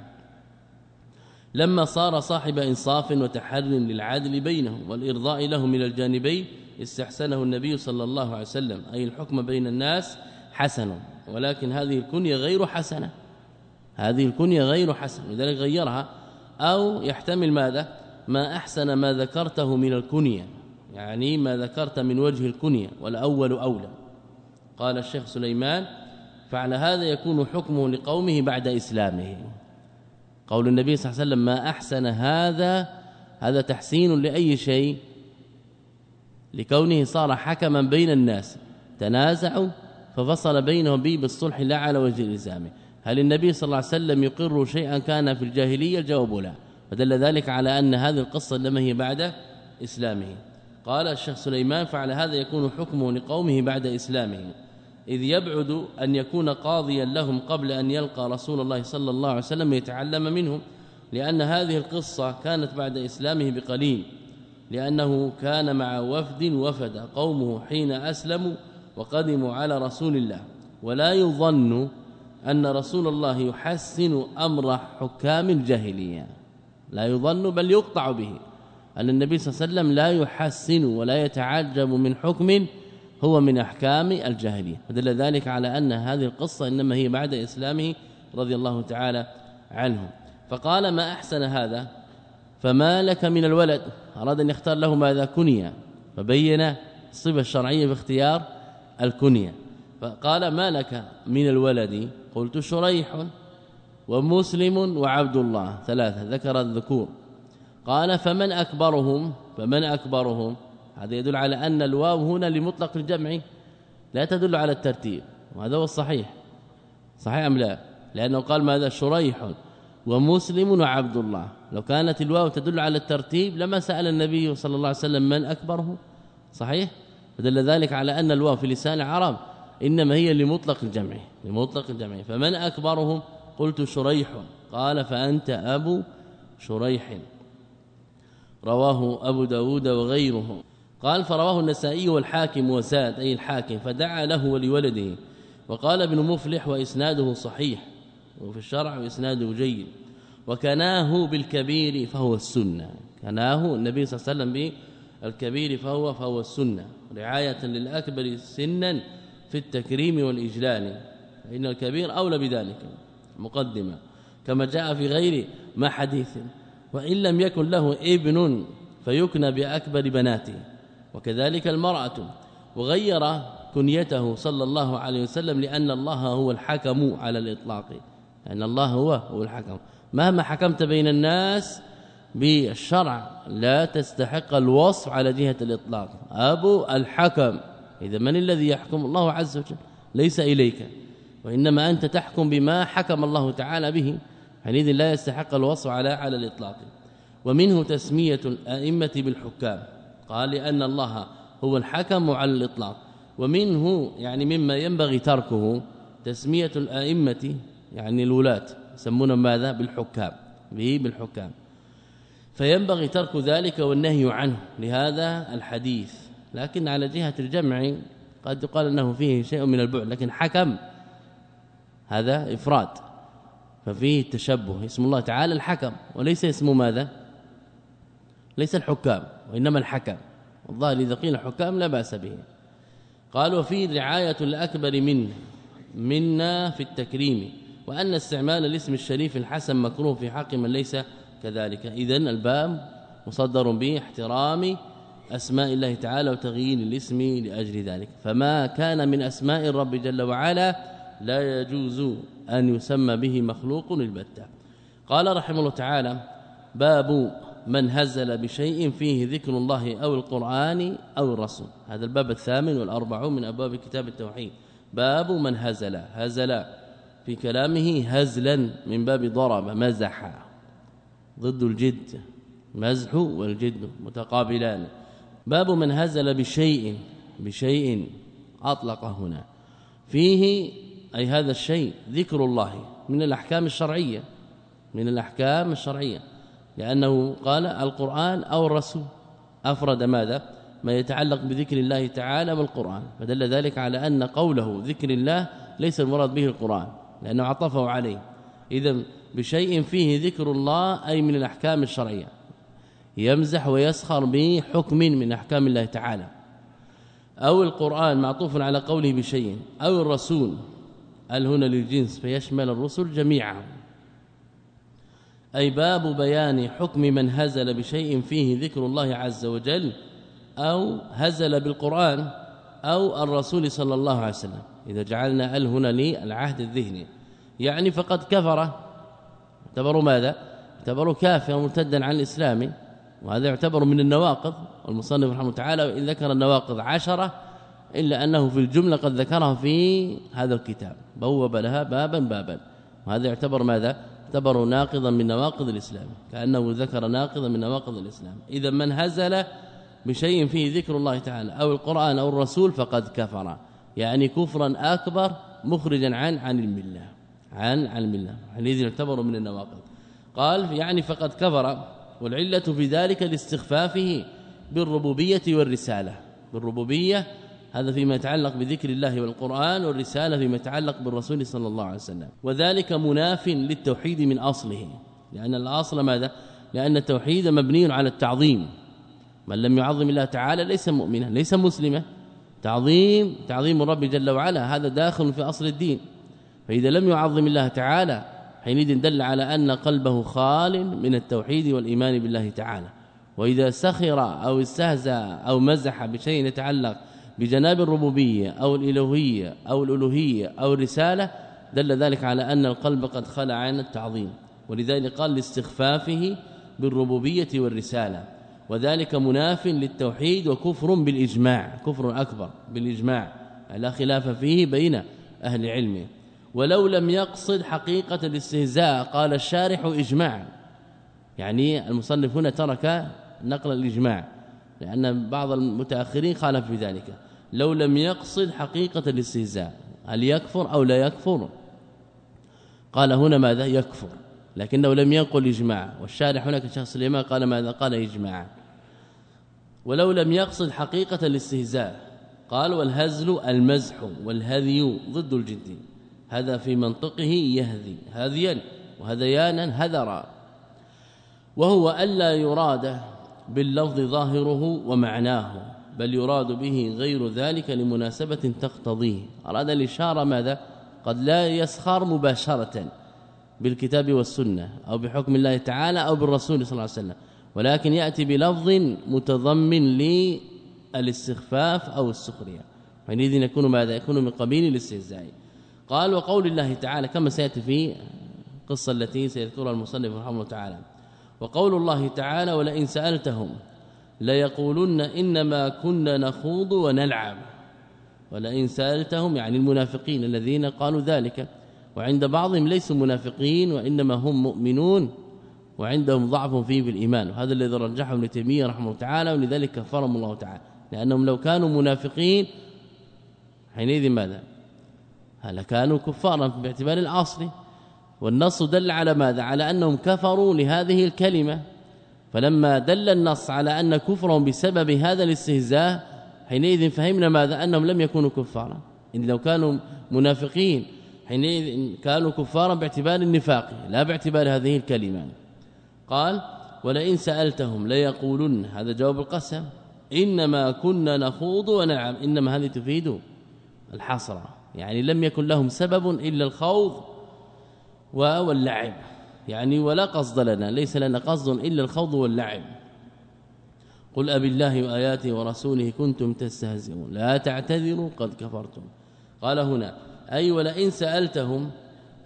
S1: لما صار صاحب إنصاف وتحر للعدل بينهم والإرضاء لهم من الجانبين استحسنه النبي صلى الله عليه وسلم. أي الحكم بين الناس حسن ولكن هذه الكنية غير حسنة. هذه الكنية غير حسنة لذلك غيرها. أو يحتمل ماذا؟ ما أحسن ما ذكرته من الكنية يعني ما ذكرت من وجه الكنية والأول أولى. قال الشيخ سليمان فعلى هذا يكون حكمه لقومه بعد إسلامه. قول النبي صلى الله عليه وسلم ما أحسن هذا هذا تحسين لأي شيء؟ لكونه صار حكما بين الناس تنازعوا ففصل بينهم به بالصلح لا على وجه الإلزام. هل النبي صلى الله عليه وسلم يقر شيئا كان في الجاهلية؟ الجواب لا. فدل ذلك على أن هذه القصة لما هي بعد إسلامه. قال الشيخ سليمان فعلى هذا يكون حكمه لقومه بعد إسلامه. إذ يبعد أن يكون قاضيا لهم قبل أن يلقى رسول الله صلى الله عليه وسلم يتعلم منهم لأن هذه القصة كانت بعد إسلامه بقليل لأنه كان مع وفد وفد قومه حين أسلموا وقدموا على رسول الله. ولا يظن أن رسول الله يحسن أمر حكام الجاهلية. لا يظن بل يقطع به. أن النبي صلى الله عليه وسلم لا يحسن ولا يتعجب من حكم هو من أحكام الجاهلية. ودل ذلك على أن هذه القصة إنما هي بعد إسلامه رضي الله تعالى عنه. فقال ما أحسن هذا؟ فما لك من الولد؟ أراد أن يختار له ماذا؟ كنية. فبين الصفه الشرعية باختيار الكنية. فقال ما لك من الولد؟ قلت شريح ومسلم وعبد الله ثلاثة ذكر الذكور. قال فمن أكبرهم؟ فمن أكبرهم؟ هذا يدل على أن الواو هنا لمطلق الجمع لا تدل على الترتيب وهذا هو الصحيح. صحيح أم لا؟ لأنه قال ماذا؟ شريح ومسلم وعبد الله. لو كانت الواو تدل على الترتيب لما سأل النبي صلى الله عليه وسلم من أكبره؟ صحيح؟ فدل ذلك على أن الواو في لسان العرب إنما هي لمطلق الجمع لمطلق الجمع. فمن أكبرهم؟ قلت شريح. قال فأنت أبو شريح. رواه أبو داود وغيره. قال فرواه النسائي والحاكم وزاد أي الحاكم فدعا له ولولده. وقال ابن مفلح وإسناده صحيح وفي الشرع وإسناده جيد. وكناه بالكبير فهو السنة. كناه النبي صلى الله عليه وسلم بالكبير فهو فهو السنة. رعاية للأكبر سنا في التكريم والإجلال فإن الكبير أولى بذلك مقدمة. كما جاء في غير ما حديث وإن لم يكن له ابن فيكنى بأكبر بناته. وكذلك المرأة وغير كنيته صلى الله عليه وسلم لأن الله هو الحكم على الإطلاق. لأن الله هو هو الحكم. مهما حكمت بين الناس بالشرع لا تستحق الوصف على جهة الإطلاق. أبو الحكم. إذا من الذي يحكم؟ الله عز وجل. ليس إليك. وإنما أنت تحكم بما حكم الله تعالى به. حينئذ لا يستحق الوصف على على الإطلاق. ومنه تسمية الأئمة بالحكام. قال لأن الله هو الحكم على الإطلاق. ومنه يعني مما ينبغي تركه تسمية الأئمة يعني الولاة. يسمون ماذا؟ بالحكام. به بالحكام. فينبغي ترك ذلك والنهي عنه. لهذا الحديث. لكن على جهة الجمع قد يقال أنه فيه شيء من البعد لكن حكم هذا إفراد ففيه التشبه اسم الله تعالى الحكم وليس اسمه ماذا؟ ليس الحكام وإنما الحكم. والظاهر إذا قيل حكام لا بأس به. قال وفي رعاية الأكبر منه منا في التكريم وأن استعمال الاسم الشريف الحسن مكروه في حق من ليس كذلك. اذا الباب مصدر به احترام أسماء الله تعالى وتغيير الاسم لأجل ذلك. فما كان من أسماء الرب جل وعلا لا يجوز أن يسمى به مخلوق البتة قال رحمه الله تعالى باب من هزل بشيء فيه ذكر الله أو القرآن أو الرسول. هذا الباب الثامن والأربعون من أبواب كتاب التوحيد. باب من هزل. هزل في كلامه هزلا من باب ضرب مزح. ضد الجد. مزح والجد متقابلان. باب من هزل بشيء بشيء أطلق هنا. فيه أي هذا الشيء ذكر الله من الأحكام الشرعية من الأحكام الشرعية. لأنه قال القرآن أو الرسول. أفرد ماذا؟ ما يتعلق بذكر الله تعالى والقرآن. فدل ذلك على أن قوله ذكر الله ليس المراد به القرآن لأنه عطفه عليه. إذا بشيء فيه ذكر الله أي من الأحكام الشرعية. يمزح ويسخر بحكم من أحكام الله تعالى. أو القرآن معطوف على قوله بشيء أو الرسول هل هنا للجنس؟ فيشمل الرسل جميعا. أي باب بيان حكم من هزل بشيء فيه ذكر الله عز وجل أو هزل بالقرآن أو الرسول صلى الله عليه وسلم. إذا جعلنا ال هنا للعهد الذهني. يعني فقد كفر. اعتبروا ماذا؟ اعتبروا كافرا مرتدا عن الإسلام. وهذا يعتبر من النواقض والمصنف رحمه الله تعالى وإن ذكر النواقض عشرة إلا أنه في الجملة قد ذكرها في هذا الكتاب بوب لها بابا بابا. وهذا يعتبر ماذا؟ يعتبر ناقضا من نواقض الإسلام كأنه ذكر ناقضا من نواقض الإسلام. إذا من هزل بشيء فيه ذكر الله تعالى أو القرآن أو الرسول فقد كفر يعني كفرا أكبر مخرجا عن عن الملة عن عن الملة. حينئذ يعتبر من النواقض. قال يعني فقد كفر. والعلة في ذلك لاستخفافه بالربوبية والرسالة. بالربوبية هذا فيما يتعلق بذكر الله والقرآن والرسالة فيما يتعلق بالرسول صلى الله عليه وسلم. وذلك مناف للتوحيد من أصله. لأن الأصل ماذا؟ لأن التوحيد مبني على التعظيم. من لم يعظم الله تعالى ليس مؤمنا ليس مسلما. تعظيم تعظيم الرب جل وعلا هذا داخل في أصل الدين. فإذا لم يعظم الله تعالى حينئذ دل على أن قلبه خال من التوحيد والإيمان بالله تعالى. وإذا سخر أو استهزأ أو مزح بشيء يتعلق بجناب الربوبية أو الالوهيه أو الألوهية أو الرسالة دل ذلك على أن القلب قد خلع عن التعظيم. ولذلك قال لاستخفافه بالربوبية والرسالة. وذلك مناف للتوحيد وكفر بالإجماع كفر أكبر بالإجماع. لا خلاف فيه بين أهل العلم. ولو لم يقصد حقيقة الاستهزاء قال الشارح إجماع. يعني المصنف هنا ترك نقل الإجماع لأن بعض المتأخرين خالف في ذلك. لو لم يقصد حقيقة الاستهزاء هل يكفر أو لا يكفر؟ قال هنا ماذا؟ يكفر. لكنه لم يقل إجماع. والشارح هناك شخص اليماء قال ماذا؟ قال اجماعا ولو لم يقصد حقيقة الاستهزاء قال والهزل المزح والهذي ضد الجد. هذا في منطقه يهذي هذيا وهذيانا هذرا. وهو ألا يراد باللفظ ظاهره ومعناه بل يراد به غير ذلك لمناسبة تقتضيه. أراد الإشارة ماذا؟ قد لا يسخر مباشرة بالكتاب والسنة أو بحكم الله تعالى أو بالرسول صلى الله عليه وسلم. ولكن يأتي بلفظ متضمن للاستخفاف أو السخرية. حينئذ يكون ماذا؟ يكون من قبيل الاستهزاء. قال وقول الله تعالى كما سيأتي في قصة التي سيذكرها المصنف رحمه الله تعالى. وقول الله تعالى ولئن سألتهم ليقولن إنما كنا نخوض ونلعب. ولئن سألتهم يعني المنافقين الذين قالوا ذلك. وعند بعضهم ليسوا منافقين وإنما هم مؤمنون وعندهم ضعف فيه بالايمان وهذا الذي رجحه ابن تيمية رحمه الله تعالى ولذلك كفرهم الله تعالى. لأنهم لو كانوا منافقين حينئذ ماذا؟ هل كانوا كفارا باعتبار الاصل والنص دل على ماذا؟ على أنهم كفروا لهذه الكلمة. فلما دل النص على أن كفرهم بسبب هذا الاستهزاء حينئذ فهمنا ماذا؟ أنهم لم يكونوا كفارا. إن لو كانوا منافقين حينئذ كانوا كفارا باعتبار النفاق لا باعتبار هذه الكلمة. قال ولئن سألتهم ليقولن هذا جواب القسم. إنما كنا نخوض ونلعب إنما هذه تفيد الحصر. يعني لم يكن لهم سبب إلا الخوض واللعب. يعني ولا قصد لنا ليس لنا قصد إلا الخوض واللعب. قل ابي الله وآياته ورسوله كنتم تستهزئون. لا تعتذروا قد كفرتم. قال هنا أي ولئن سألتهم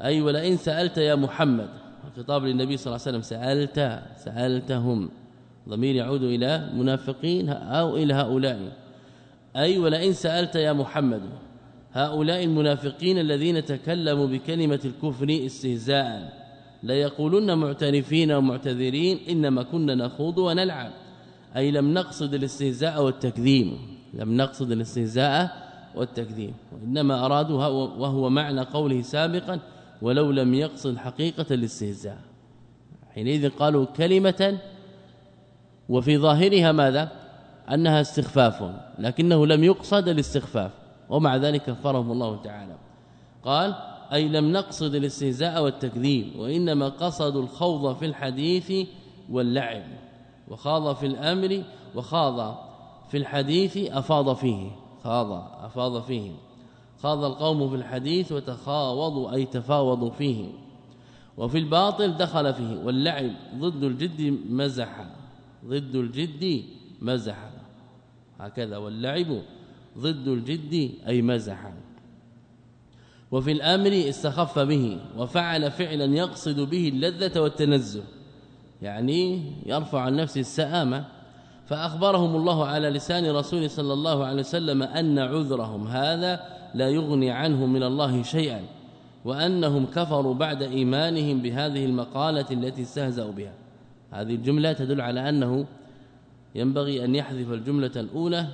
S1: أي ولئن سألت يا محمد. خطاب للنبي صلى الله عليه وسلم سألت سألتهم. ضمير يعود إلى منافقين أو إلى هؤلاء. أي ولئن سألت يا محمد. هؤلاء المنافقين الذين تكلموا بكلمة الكفر استهزاء. لا يقولون معترفين ومعتذرين إنما كنا نخوض ونلعب. أي لم نقصد الاستهزاء والتكذيب. لم نقصد الاستهزاء والتكذيب. وإنما أرادوا وهو معنى قوله سابقا ولو لم يقصد حقيقة الاستهزاء. حينئذ قالوا كلمة وفي ظاهرها ماذا؟ أنها استخفاف لكنه لم يقصد الاستخفاف. ومع ذلك كفرهم الله تعالى. قال أي لم نقصد الاستهزاء والتكذيب وإنما قصدوا الخوض في الحديث واللعب. وخاض في الأمر وخاض في الحديث أفاض فيه. خاض أفاض فيه. خاض القوم في الحديث وتخاوضوا أي تفاوضوا فيه. وفي الباطل دخل فيه. واللعب ضد الجد مزح ضد الجد مزح هكذا. واللعب ضد الجد أي مزح. وفي الأمر استخف به وفعل فعلا يقصد به اللذة والتنزه يعني يرفع عن نفسه السآمة. فأخبرهم الله على لسان رسول صلى الله عليه وسلم أن عذرهم هذا لا يغني عنهم من الله شيئا وأنهم كفروا بعد إيمانهم بهذه المقالة التي استهزأوا بها. هذه الجملة تدل على أنه ينبغي أن يحذف الجملة الأولى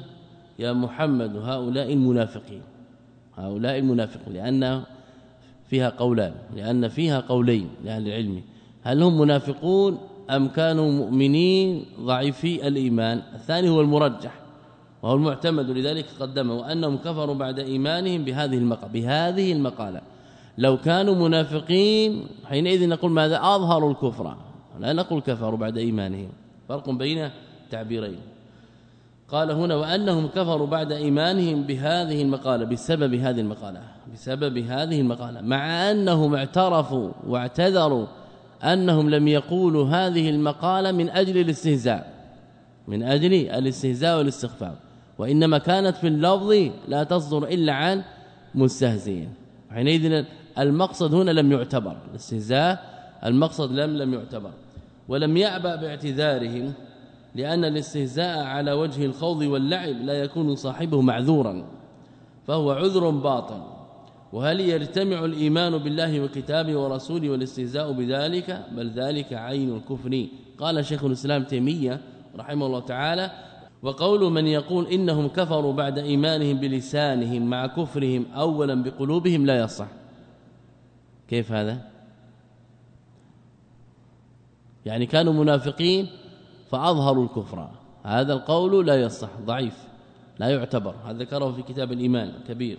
S1: يا محمد هؤلاء المنافقين هؤلاء المنافقين لأن فيها قولان لأن فيها قولين لأهل العلم. هل هم منافقون أم كانوا مؤمنين ضعيفي الإيمان؟ الثاني هو المرجح وهو المعتمد لذلك قدمه وأنهم كفروا بعد إيمانهم بهذه المقاله بهذه المقالة. لو كانوا منافقين حينئذ نقول ماذا؟ أظهروا الكفر. لا نقول كفروا بعد إيمانهم. فرق بين تعبيرين. قال هنا وأنهم كفروا بعد إيمانهم بهذه المقالة بسبب هذه المقالة بسبب هذه المقالة مع أنهم اعترفوا واعتذروا أنهم لم يقولوا هذه المقالة من أجل الاستهزاء من أجل الاستهزاء والاستخفاف وإنما كانت في اللفظ لا تصدر إلا عن مستهزئين. حينئذ المقصد هنا لم يعتبر الاستهزاء المقصد لم لم يعتبر ولم يعبأ باعتذارهم لأن الاستهزاء على وجه الخوض واللعب لا يكون صاحبه معذورا فهو عذر باطل. وهل يجتمع الإيمان بالله وكتابه ورسوله والاستهزاء بذلك؟ بل ذلك عين الكفر. قال شيخ الإسلام تيمية رحمه الله تعالى وقول من يقول إنهم كفروا بعد إيمانهم بلسانهم مع كفرهم اولا بقلوبهم لا يصح. كيف هذا؟ يعني كانوا منافقين فأظهروا الكفر. هذا القول لا يصح ضعيف لا يعتبر. هذا ذكره في كتاب الإيمان كبير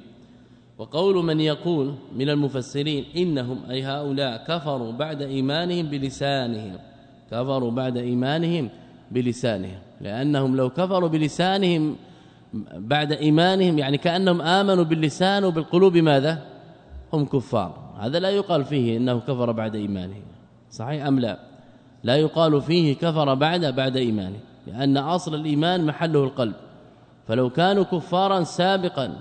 S1: وقول من يقول من المفسرين إنهم أي هؤلاء كفروا بعد إيمانهم بلسانهم. كفروا بعد إيمانهم بلسانهم. لأنهم لو كفروا بلسانهم بعد إيمانهم يعني كأنهم آمنوا باللسان وبالقلوب ماذا؟ هم كفار. هذا لا يقال فيه إنه كفر بعد ايمانه صحيح أم لا؟ لا يقال فيه كفر بعد بعد إيمانه لأن أصل الإيمان محله القلب. فلو كانوا كفارا سابقا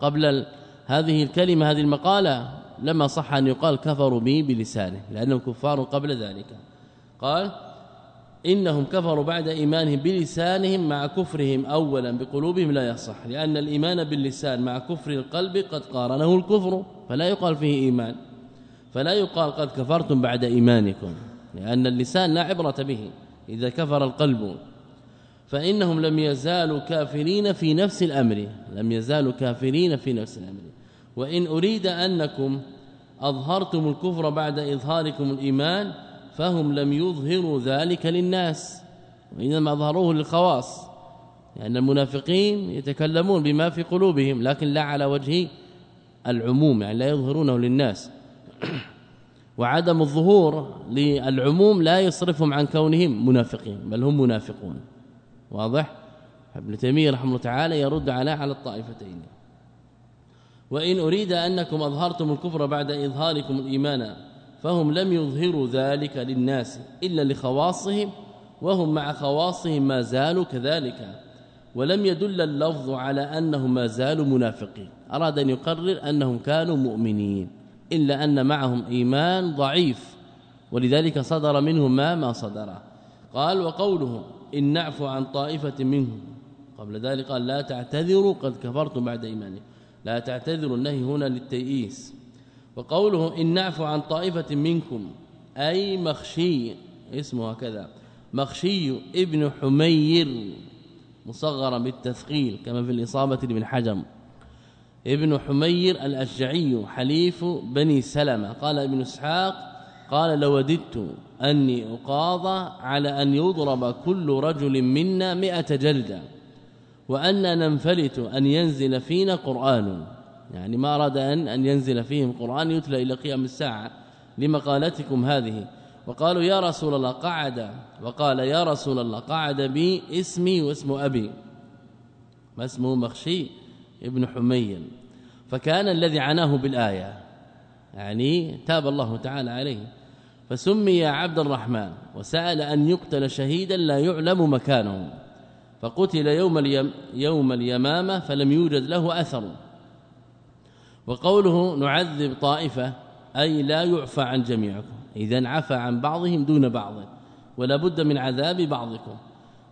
S1: قبل هذه الكلمة هذه المقالة لما صح أن يقال كفروا به بلسانه لأنهم كفار قبل ذلك. قال إنهم كفروا بعد إيمانهم بلسانهم مع كفرهم اولا بقلوبهم لا يصح لأن الإيمان باللسان مع كفر القلب قد قارنه الكفر فلا يقال فيه إيمان. فلا يقال قد كفرتم بعد إيمانكم. لأن اللسان لا عبرة به إذا كفر القلب. فإنهم لم يزالوا كافرين في نفس الأمر لم يزالوا كافرين في نفس الأمر. وإن أريد أنكم أظهرتم الكفر بعد إظهاركم الإيمان فهم لم يظهروا ذلك للناس. وإنما أظهروه للخواص. لأن المنافقين يتكلمون بما في قلوبهم لكن لا على وجه العموم يعني لا يظهرونه للناس. وعدم الظهور للعموم لا يصرفهم عن كونهم منافقين بل هم منافقون. واضح؟ ابن تيمية رحمه الله تعالى يرد على على الطائفتين. وإن أريد أنكم أظهرتم الكفر بعد إظهاركم الإيمان فهم لم يظهروا ذلك للناس إلا لخواصهم وهم مع خواصهم ما زالوا كذلك. ولم يدل اللفظ على أنهم ما زالوا منافقين. أراد أن يقرر أنهم كانوا مؤمنين. إلا أن معهم إيمان ضعيف ولذلك صدر منهم ما ما صدر. قال وقولهم إن نعفو عن طائفة منهم. قبل ذلك قال لا تعتذروا قد كفرتم بعد إيمانكم. لا تعتذروا النهي هنا للتيئيس. وقوله إن نعفو عن طائفة منكم أي مخشي اسمه هكذا مخشي ابن حمير مصغرا بالتثقيل كما في الإصابة لابن حجم. ابن حمير الأشجعي حليف بني سلمة. قال ابن إسحاق قال لوددت أني اقاضى على أن يضرب كل رجل منا مئة جلدة وان ننفلت أن ينزل فينا قرآن. يعني ما أراد أن أن ينزل فيهم قرآن يتلى إلى قيام الساعة. لمقالتكم هذه؟ وقالوا يا رسول الله قعد. وقال يا رسول الله قعد بي اسمي واسم أبي. ما اسمه؟ مخشي. ابن حمير فكان الذي عناه بالآية يعني تاب الله تعالى عليه فسمي عبد الرحمن وسأل أن يقتل شهيدا لا يعلم مكانه فقتل يوم اليم يوم اليمامة فلم يوجد له أثر. وقوله نعذب طائفة أي لا يعفى عن جميعكم اذا عفى عن بعضهم دون بعض ولا بد من عذاب بعضكم.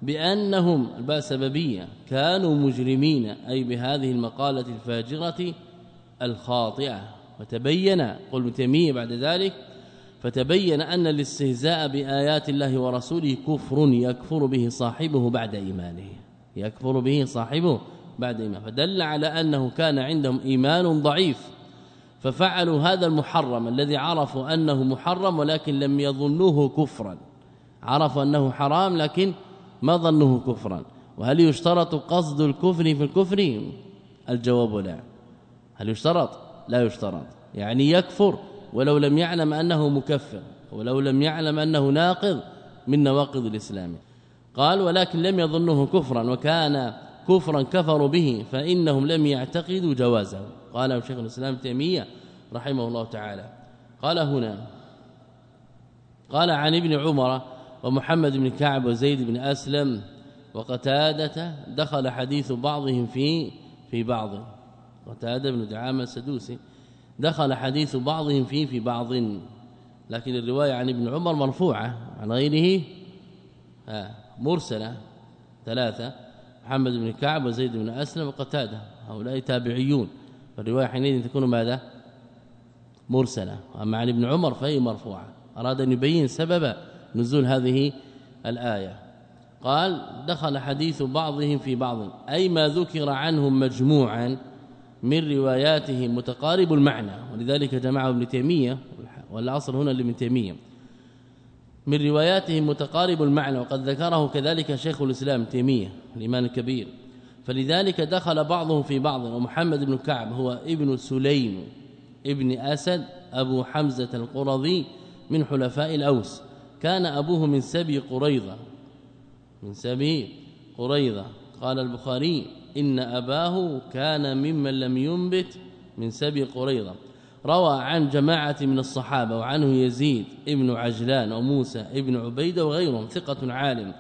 S1: بأنهم الباء سببية كانوا مجرمين أي بهذه المقالة الفاجرة الخاطئة. وتبين قل تيمية بعد ذلك فتبين أن الاستهزاء بآيات الله ورسوله كفر يكفر به صاحبه بعد إيمانه. يكفر به صاحبه بعد إيمانه. فدل على أنه كان عندهم إيمان ضعيف. ففعلوا هذا المحرم الذي عرفوا أنه محرم ولكن لم يظنوه كفرا. عرفوا أنه حرام لكن ما ظنوه كفرا. وهل يشترط قصد الكفر في الكفر؟ الجواب لا. هل يشترط؟ لا يشترط. يعني يكفر ولو لم يعلم أنه مكفر ولو لم يعلم أنه ناقض من نواقض الإسلام. قال ولكن لم يظنه كفرا وكان كفرا كفروا به فإنهم لم يعتقدوا جوازه. قال شيخ الإسلام تيمية رحمه الله تعالى. قال هنا قال عن ابن عمر ومحمد بن كعب وزيد بن أسلم وقتادة دخل حديث بعضهم في في بعض. قتادة بن دعامة السدوسي دخل حديث بعضهم فيه في بعض. لكن الرواية عن ابن عمر مرفوعة عن غيره. مرسلة ثلاثة محمد بن كعب وزيد بن أسلم وقتادة. هؤلاء تابعيون. فالروايه حينئذ تكون ماذا؟ مرسلة. أما عن ابن عمر فهي مرفوعة. أراد أن يبين سبب نزول هذه الآية. قال دخل حديث بعضهم في بعض أي ما ذكر عنهم مجموعا من رواياته متقارب المعنى. ولذلك جمعه ابن تيمية والاصل هنا لابن تيمية. من رواياته متقارب المعنى وقد ذكره كذلك شيخ الإسلام تيمية الإمام الكبير. فلذلك دخل بعضهم في بعض ومحمد بن كعب هو ابن سليم ابن أسد أبو حمزة القرظي من حلفاء الأوس. كان أبوه من سبي قريظة من سبي قريظة. قال البخاري إن أباه كان ممن لم ينبت من سبي قريظة. روى عن جماعة من الصحابة وعنه يزيد ابن عجلان وموسى ابن عبيدة وغيرهم ثقة عالم.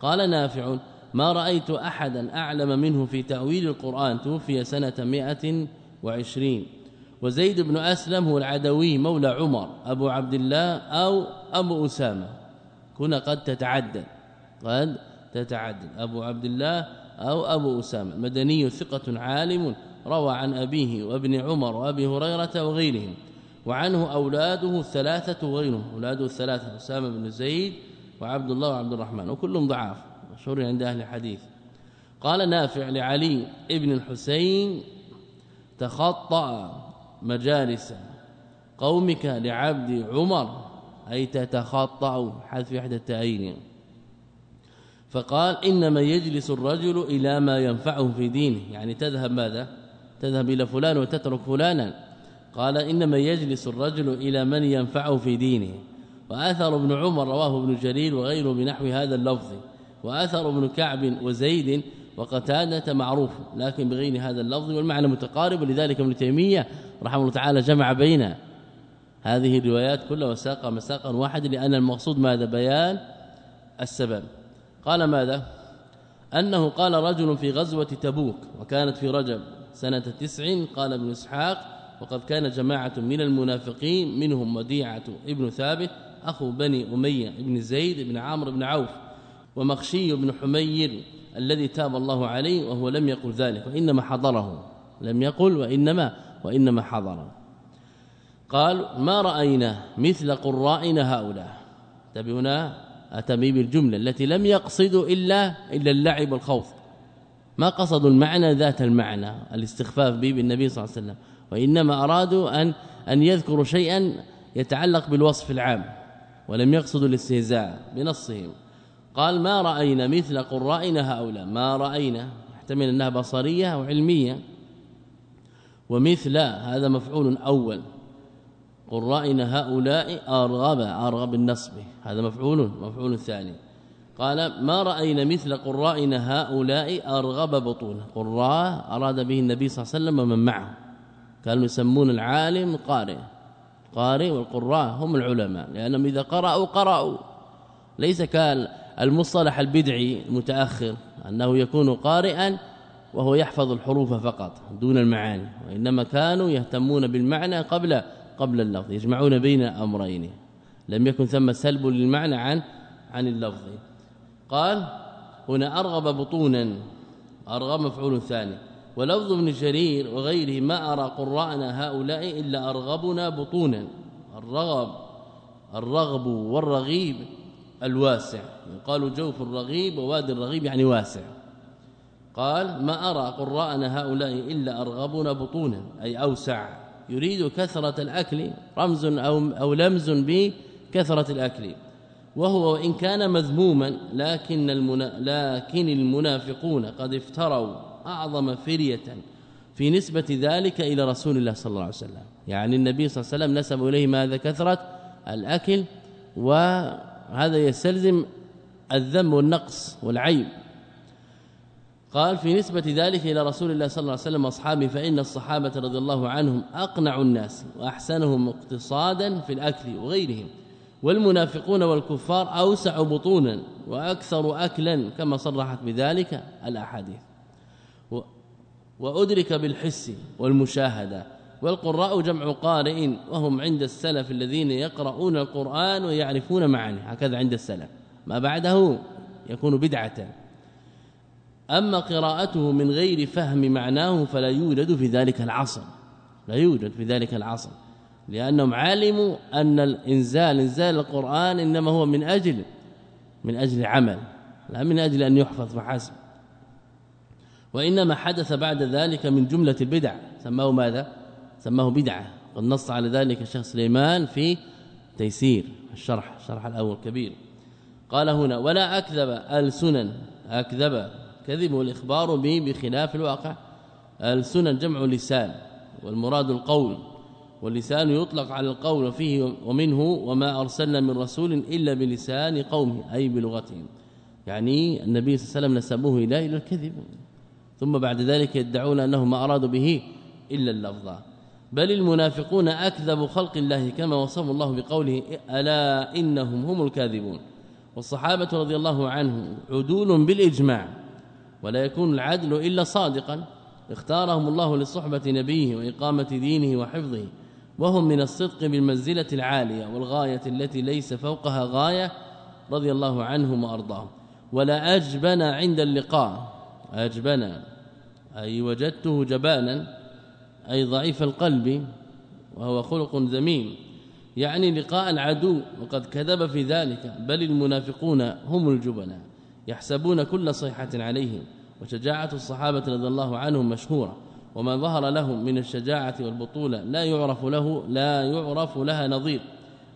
S1: قال نافع ما رأيت أحدا أعلم منه في تأويل القرآن توفي سنة 120 وزيد بن أسلم هو العدوي مولى عمر أبو عبد الله أو أبو أسامة. كنا قد تتعدد قد تتعدد. أبو عبد الله أو أبو أسامة. مدني ثقة عالم روى عن أبيه وابن عمر وأبي هريرة وغيرهم. وعنه أولاده الثلاثة وغيرهم. أولاده الثلاثة أسامة بن زيد وعبد الله وعبد الرحمن وكلهم ضعاف مشهور عند أهل الحديث. قال نافع لعلي ابن الحسين تخطأ. مجالس قومك لعبد عمر أي تتخطأ حذف إحدى التأيين فقال إنما يجلس الرجل إلى ما ينفعه في دينه. يعني تذهب ماذا؟ تذهب إلى فلان وتترك فلانا. قال إنما يجلس الرجل إلى من ينفعه في دينه. وآثر ابن عمر رواه ابن جرير وغيره بنحو هذا اللفظ. وآثر ابن كعب وزيد وقتادة معروف لكن بغير هذا اللفظ والمعنى متقارب. ولذلك ابن تيمية رحمه الله تعالى جمع بين هذه الروايات كلها وساق مساقا واحد لأن المقصود ماذا؟ بيان السبب. قال ماذا؟ أنه قال رجل في غزوة تبوك وكانت في رجب سنة تسع قال ابن إسحاق وقد كان جماعة من المنافقين منهم وديعة ابن ثابت أخو بني أمية ابن زيد بن عامر بن عوف ومخشي بن حمير الذي تاب الله عليه وهو لم يقل ذلك وإنما حضره. لم يقل وإنما وإنما حضره. قال ما رأينا مثل قرائنا هؤلاء؟ تبعنا أتمي بالجملة التي لم يقصدوا إلا إلا اللعب والخوف. ما قصدوا المعنى ذات المعنى الاستخفاف به بالنبي صلى الله عليه وسلم. وإنما أرادوا أن أن يذكروا شيئا يتعلق بالوصف العام ولم يقصدوا الاستهزاء بنصهم. قال ما رأينا مثل قرائنا هؤلاء. ما رأينا. يحتمل أنها بصرية أو علمية. ومثل هذا مفعول أول. قرائنا هؤلاء أرغب أرغب النصب. هذا مفعول مفعول ثاني. قال ما رأينا مثل قرائنا هؤلاء أرغب بطون قراء أراد به النبي صلى الله عليه وسلم ومن معه. كانوا يسمون العالم قارئ. قارئ والقراء هم العلماء. لأنهم إذا قرأوا قرأوا. ليس كالمصطلح البدعي المتأخر أنه يكون قارئا وهو يحفظ الحروف فقط دون المعاني وإنما كانوا يهتمون بالمعنى قبل قبل اللفظ يجمعون بين أمرين. لم يكن ثم سلب للمعنى عن عن اللفظ. قال هنا أرغب بطونا أرغب مفعول ثاني. ولفظ ابن جرير وغيره ما أرى قراءنا هؤلاء إلا أرغبنا بطونا. الرغب الرغب والرغيب الواسع. يقال جوف الرغيب ووادي الرغيب يعني واسع. قال ما أرى قراءنا هؤلاء إلا ارغبنا بطونا أي أوسع. يريد كثرة الأكل رمز أو أو لمز بكثرة الأكل. وهو وإن كان مذموما لكن المنا لكن المنافقون قد افتروا أعظم فرية في نسبة ذلك إلى رسول الله صلى الله عليه وسلم. يعني النبي صلى الله عليه وسلم نسب إليه ماذا؟ كثرة الأكل وهذا يستلزم الذم والنقص والعيب. قال في نسبة ذلك إلى رسول الله صلى الله عليه وسلم وأصحابه فإن الصحابة رضي الله عنهم أقنع الناس وأحسنهم اقتصادا في الأكل وغيرهم والمنافقون والكفار أوسع بطونا وأكثر أكلا كما صرحت بذلك الأحاديث. وأدرك بالحس والمشاهدة والقراء جمع قارئ وهم عند السلف الذين يقرؤون القرآن ويعرفون معانيه هكذا عند السلف. ما بعده يكون بدعة. أما قراءته من غير فهم معناه فلا يوجد في ذلك العصر. لا يوجد في ذلك العصر. لأنهم علموا أن الإنزال إنزال القرآن إنما هو من أجل من أجل عمل لا من أجل أن يحفظ فحسب وإنما حدث بعد ذلك من جملة البدع. سماه ماذا؟ سماه بدعة. قد نص على ذلك الشيخ سليمان في تيسير الشرح الشرح الأول كبير قال هنا ولا أكذب ألسنن. أكذب كذب الإخبار به بخلاف الواقع. ألسنن جمع لسان والمراد القول. واللسان يطلق على القول فيه ومنه وما أرسلنا من رسول إلا بلسان قومه. أي بلغتهم. يعني النبي صلى الله عليه وسلم نسبوه إلى الكذب ثم بعد ذلك يدعون أنه ما أرادوا به إلا اللفظ. بل المنافقون أكذب خلق الله كما وصف الله بقوله ألا إنهم هم الكاذبون. والصحابة رضي الله عنهم عدول بالإجماع ولا يكون العدل إلا صادقا. اختارهم الله لصحبة نبيه وإقامة دينه وحفظه وهم من الصدق بالمنزلة العالية والغاية التي ليس فوقها غاية رضي الله عنهم وأرضاهم. ولا أجبن عند اللقاء أجبن أي وجدته جبانا أي ضعيف القلب وهو خلق ذميم يعني لقاء العدو وقد كذب في ذلك بل المنافقون هم الجبناء يحسبون كل صيحة عليهم وشجاعة الصحابة رضي الله عنهم مشهورة وما ظهر لهم من الشجاعة والبطولة لا يعرف له لا يعرف لها نظير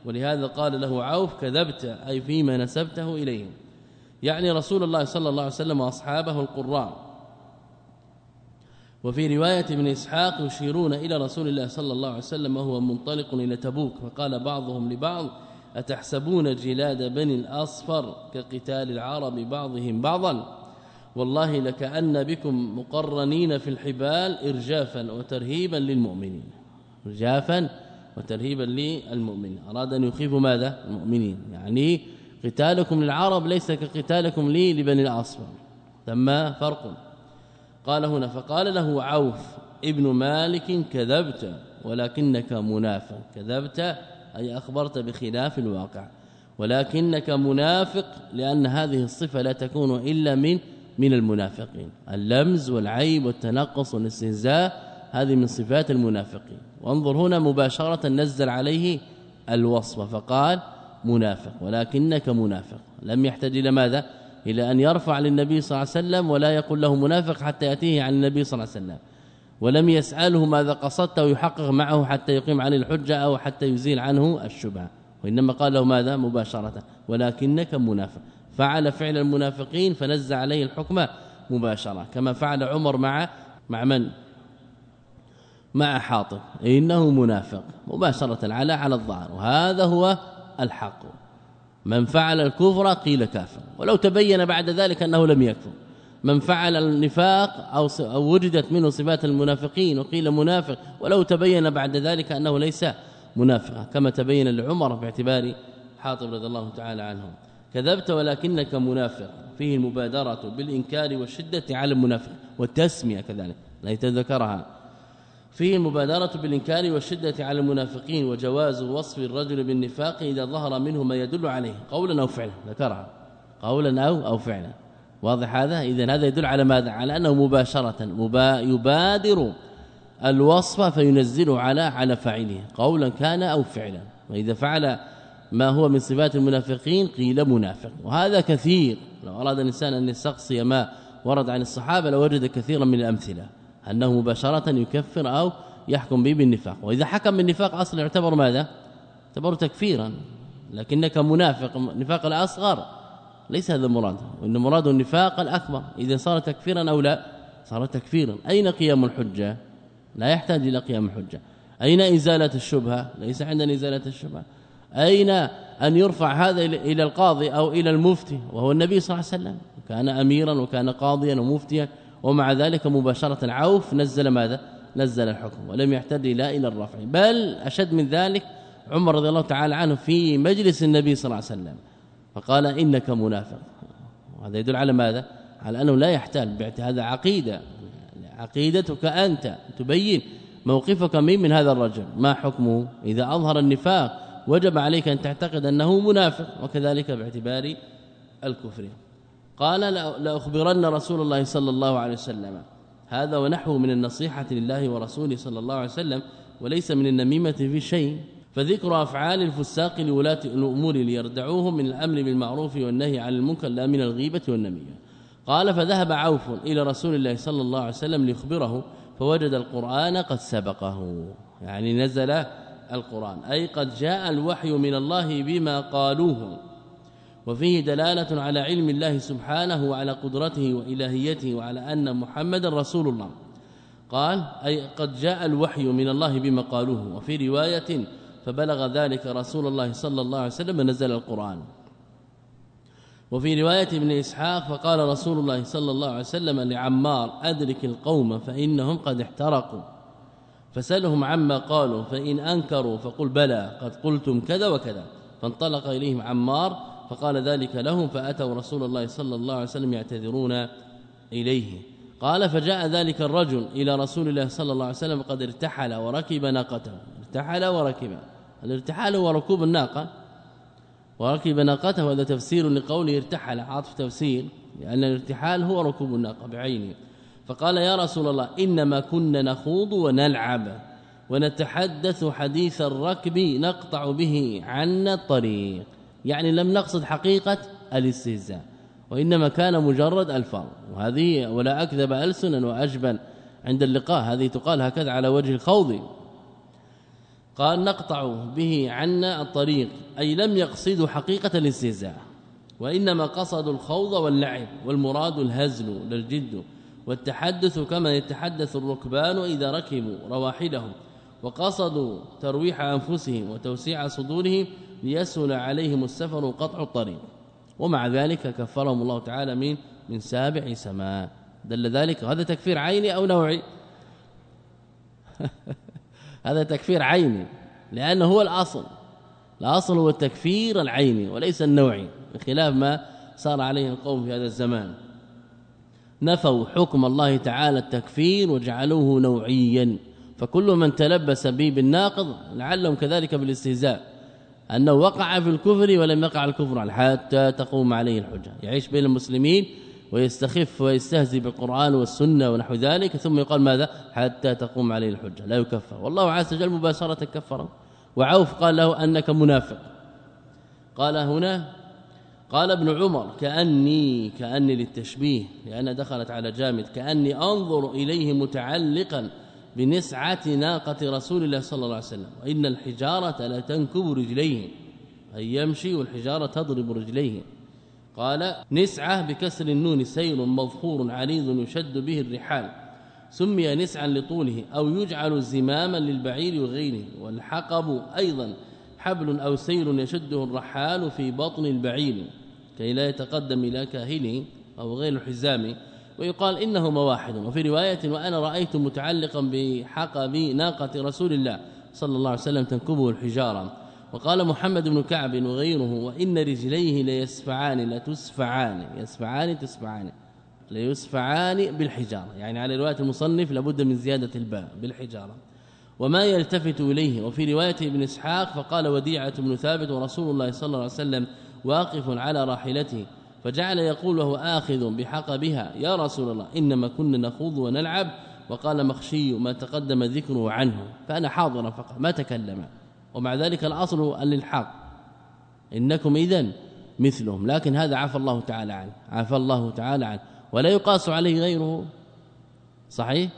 S1: ولهذا قال له عوف كذبت أي فيما نسبته إليهم. يعني رسول الله صلى الله عليه وسلم وأصحابه القراء وفي رواية ابن إسحاق يشيرون إلى رسول الله صلى الله عليه وسلم وهو منطلق إلى تبوك فقال بعضهم لبعض أتحسبون جلاد بني الأصفر كقتال العرب بعضهم بعضا؟ والله لكأن بكم مقرنين في الحبال ارجافا وترهيبا للمؤمنين. ارجافا وترهيبا للمؤمنين. أراد أن يخيف ماذا؟ المؤمنين. يعني قتالكم للعرب ليس كقتالكم لي لبني الأصفر. ثم فرق. قال هنا فقال له عوف ابن مالك كذبت ولكنك منافق. كذبت أي أخبرت بخلاف الواقع. ولكنك منافق لأن هذه الصفة لا تكون إلا من من المنافقين. اللمز والعيب والتنقص والاستهزاء هذه من صفات المنافقين. وانظر هنا مباشرة نزل عليه الوصف فقال منافق ولكنك منافق. لم يحتاج إلى ماذا؟ إلى أن يرفع للنبي صلى الله عليه وسلم ولا يقول له منافق حتى يأتيه عن النبي صلى الله عليه وسلم ولم يسأله ماذا قصدت ويحقق معه حتى يقيم عليه الحجة أو حتى يزيل عنه الشبهة وإنما قال له ماذا مباشرة ولكنك منافق. فعل فعل المنافقين فنزع عليه الحكم مباشرة كما فعل عمر مع مع من؟ مع حاطب. إنه منافق مباشرة على على الظاهر وهذا هو الحق. من فعل الكفر قيل كافر. ولو تبين بعد ذلك أنه لم يكفر. من فعل النفاق أو أو وجدت منه صفات المنافقين وقيل منافق ولو تبين بعد ذلك أنه ليس منافقا. كما تبين لعمر باعتبار حاطب رضي الله تعالى عنه كذبت ولكنك منافق. فيه المبادرة بالإنكار والشدة على المنافق. والتسمية كذلك. لا يتذكرها. فيه المبادرة بالإنكار والشدة على المنافقين وجواز وصف الرجل بالنفاق إذا ظهر منه ما يدل عليه. قولا أو فعلا ذكرها قولا أو أو فعلا. واضح هذا؟ اذا هذا يدل على ماذا؟ على أنه مباشرة مبا يبادر الوصف فينزله على على فاعله. قولا كان أو فعلا. وإذا فعل ما هو من صفات المنافقين قيل منافق. وهذا كثير. لو أراد الإنسان أن يستقصي ما ورد عن الصحابة لوجد كثيرا من الأمثلة. أنه مباشرة يكفر أو يحكم به بالنفاق. وإذا حكم بالنفاق أصلا يعتبر ماذا؟ يعتبر تكفيرا. لكنك منافق النفاق الأصغر ليس هذا المراد وان مراد النفاق الأكبر. إذا صار تكفيرا أو لا صار تكفيرا. أين قيام الحجة؟ لا يحتاج إلى قيام الحجة. أين إزالة الشبهة؟ ليس عندنا إزالة الشبهة. أين أن يرفع هذا إلى القاضي أو إلى المفتي؟ وهو النبي صلى الله عليه وسلم. كان أميرا وكان قاضيا ومفتيا. ومع ذلك مباشرة عوف نزل ماذا؟ نزل الحكم ولم يحتد لا إلى الرفع. بل أشد من ذلك عمر رضي الله تعالى عنه في مجلس النبي صلى الله عليه وسلم. فقال إنك منافق. وهذا يدل على ماذا؟ على أنه لا يحتال هذا عقيدة. عقيدتك أنت. تبين موقفك من من هذا الرجل. ما حكمه؟ إذا أظهر النفاق وجب عليك أن تعتقد أنه منافق. وكذلك باعتبار الكفر. قال لأخبرن رسول الله صلى الله عليه وسلم. هذا ونحو من النصيحة لله ورسوله صلى الله عليه وسلم وليس من النميمة في شيء. فذكر أفعال الفساق لولاة الأمور ليردعوهم من الأمر بالمعروف والنهي عن المنكر لا من الغيبة والنميمة. قال فذهب عوف إلى رسول الله صلى الله عليه وسلم ليخبره فوجد القرآن قد سبقه. يعني نزل القرآن. أي قد جاء الوحي من الله بما قالوه. وفيه دلالة على علم الله سبحانه وعلى قدرته وإلهيته وعلى أن محمد رسول الله. قال أي قد جاء الوحي من الله بما قالوه. وفي رواية فبلغ ذلك رسول الله صلى الله عليه وسلم نزل القرآن. وفي رواية ابن إسحاق فقال رسول الله صلى الله عليه وسلم لعمار أدرك القوم فإنهم قد احترقوا. فسلهم عما قالوا فإن أنكروا فقل بلى قد قلتم كذا وكذا. فانطلق إليهم عمار فقال ذلك لهم فأتوا رسول الله صلى الله عليه وسلم يعتذرون إليه. قال فجاء ذلك الرجل إلى رسول الله صلى الله عليه وسلم قد ارتحل وركب ناقته. ارتحل وركب. الارتحال هو ركوب الناقة؟ وركب ناقته هذا تفسير لقوله ارتحل. عاطف تفسير لأن الارتحال هو ركوب الناقة بعينه. فقال يا رسول الله إنما كنا نخوض ونلعب ونتحدث حديث الركب نقطع به عنا الطريق. يعني لم نقصد حقيقة الاستهزاء وإنما كان مجرد الفاظ. وهذه ولا أكذب ألسنا وأجبن عند اللقاء. هذه تقال هكذا على وجه الخوض. قال نقطع به عنا الطريق أي لم يقصدوا حقيقة الاستهزاء. وإنما قصدوا الخوض واللعب والمراد الهزل للجد والتحدث كما يتحدث الركبان إذا ركبوا رواحلهم. وقصدوا ترويح أنفسهم وتوسيع صدورهم ليسهل عليهم السفر وقطع الطريق. ومع ذلك كفرهم الله تعالى من من سابع سماء. دل ذلك؟ هذا تكفير عيني أو نوعي؟ [LAUGHS] هذا تكفير عيني لأنه هو الأصل. الأصل هو التكفير العيني وليس النوعي بخلاف ما صار عليه القوم في هذا الزمان. نفوا حكم الله تعالى التكفير وجعلوه نوعيا. فكل من تلبس به بالناقض لعلهم كذلك بالاستهزاء. أنه وقع في الكفر ولم يقع الكفر حتى تقوم عليه الحجة. يعيش بين المسلمين ويستخف ويستهزئ بالقرآن والسنة ونحو ذلك ثم يقال ماذا؟ حتى تقوم عليه الحجة. لا يكفر. والله عز وجل مباشرة كفره. وعوف قال له أنك منافق. قال هنا قال ابن عمر كأني كأني للتشبيه لأن دخلت على جامد كأني أنظر إليه متعلقا بنسعة ناقة رسول الله صلى الله عليه وسلم. وإن الحجارة لا تنكب رجليه أي يمشي والحجارة تضرب رجليه. قال نسعة بكسر النون سيل مظفور عريض يشد به الرحال. سمي نسعا لطوله أو يجعل زماما للبعير وغيره. والحقب أيضا حبل أو سير يشده الرحال في بطن البعير. كي لا يتقدم إلى كاهله أو غير الحزام. ويقال إنهما واحد وفي رواية وأنا رأيت متعلقا بحقب ناقة رسول الله صلى الله عليه وسلم تنكبه الحجارة. وقال محمد بن كعب وغيره وإن رجليه ليسفعان لا تسفعان يسفعان تسفعان. ليسفعان بالحجارة. يعني على رواية المصنف لابد من زيادة الباء بالحجارة. وما يلتفت إليه. وفي رواية ابن إسحاق فقال وديعة بن ثابت ورسول الله صلى الله عليه وسلم واقف على راحلته. فجعل يقول وهو آخذ بحقبها يا رسول الله إنما كنا نخوض ونلعب. وقال مخشي ما تقدم ذكره عنه كان حاضرا فقط ما تكلم. ومع ذلك الأصل الإلحاق إنكم اذا مثلهم لكن هذا عفى الله تعالى عنه عفى الله تعالى عنه. ولا يقاس عليه غيره صحيح؟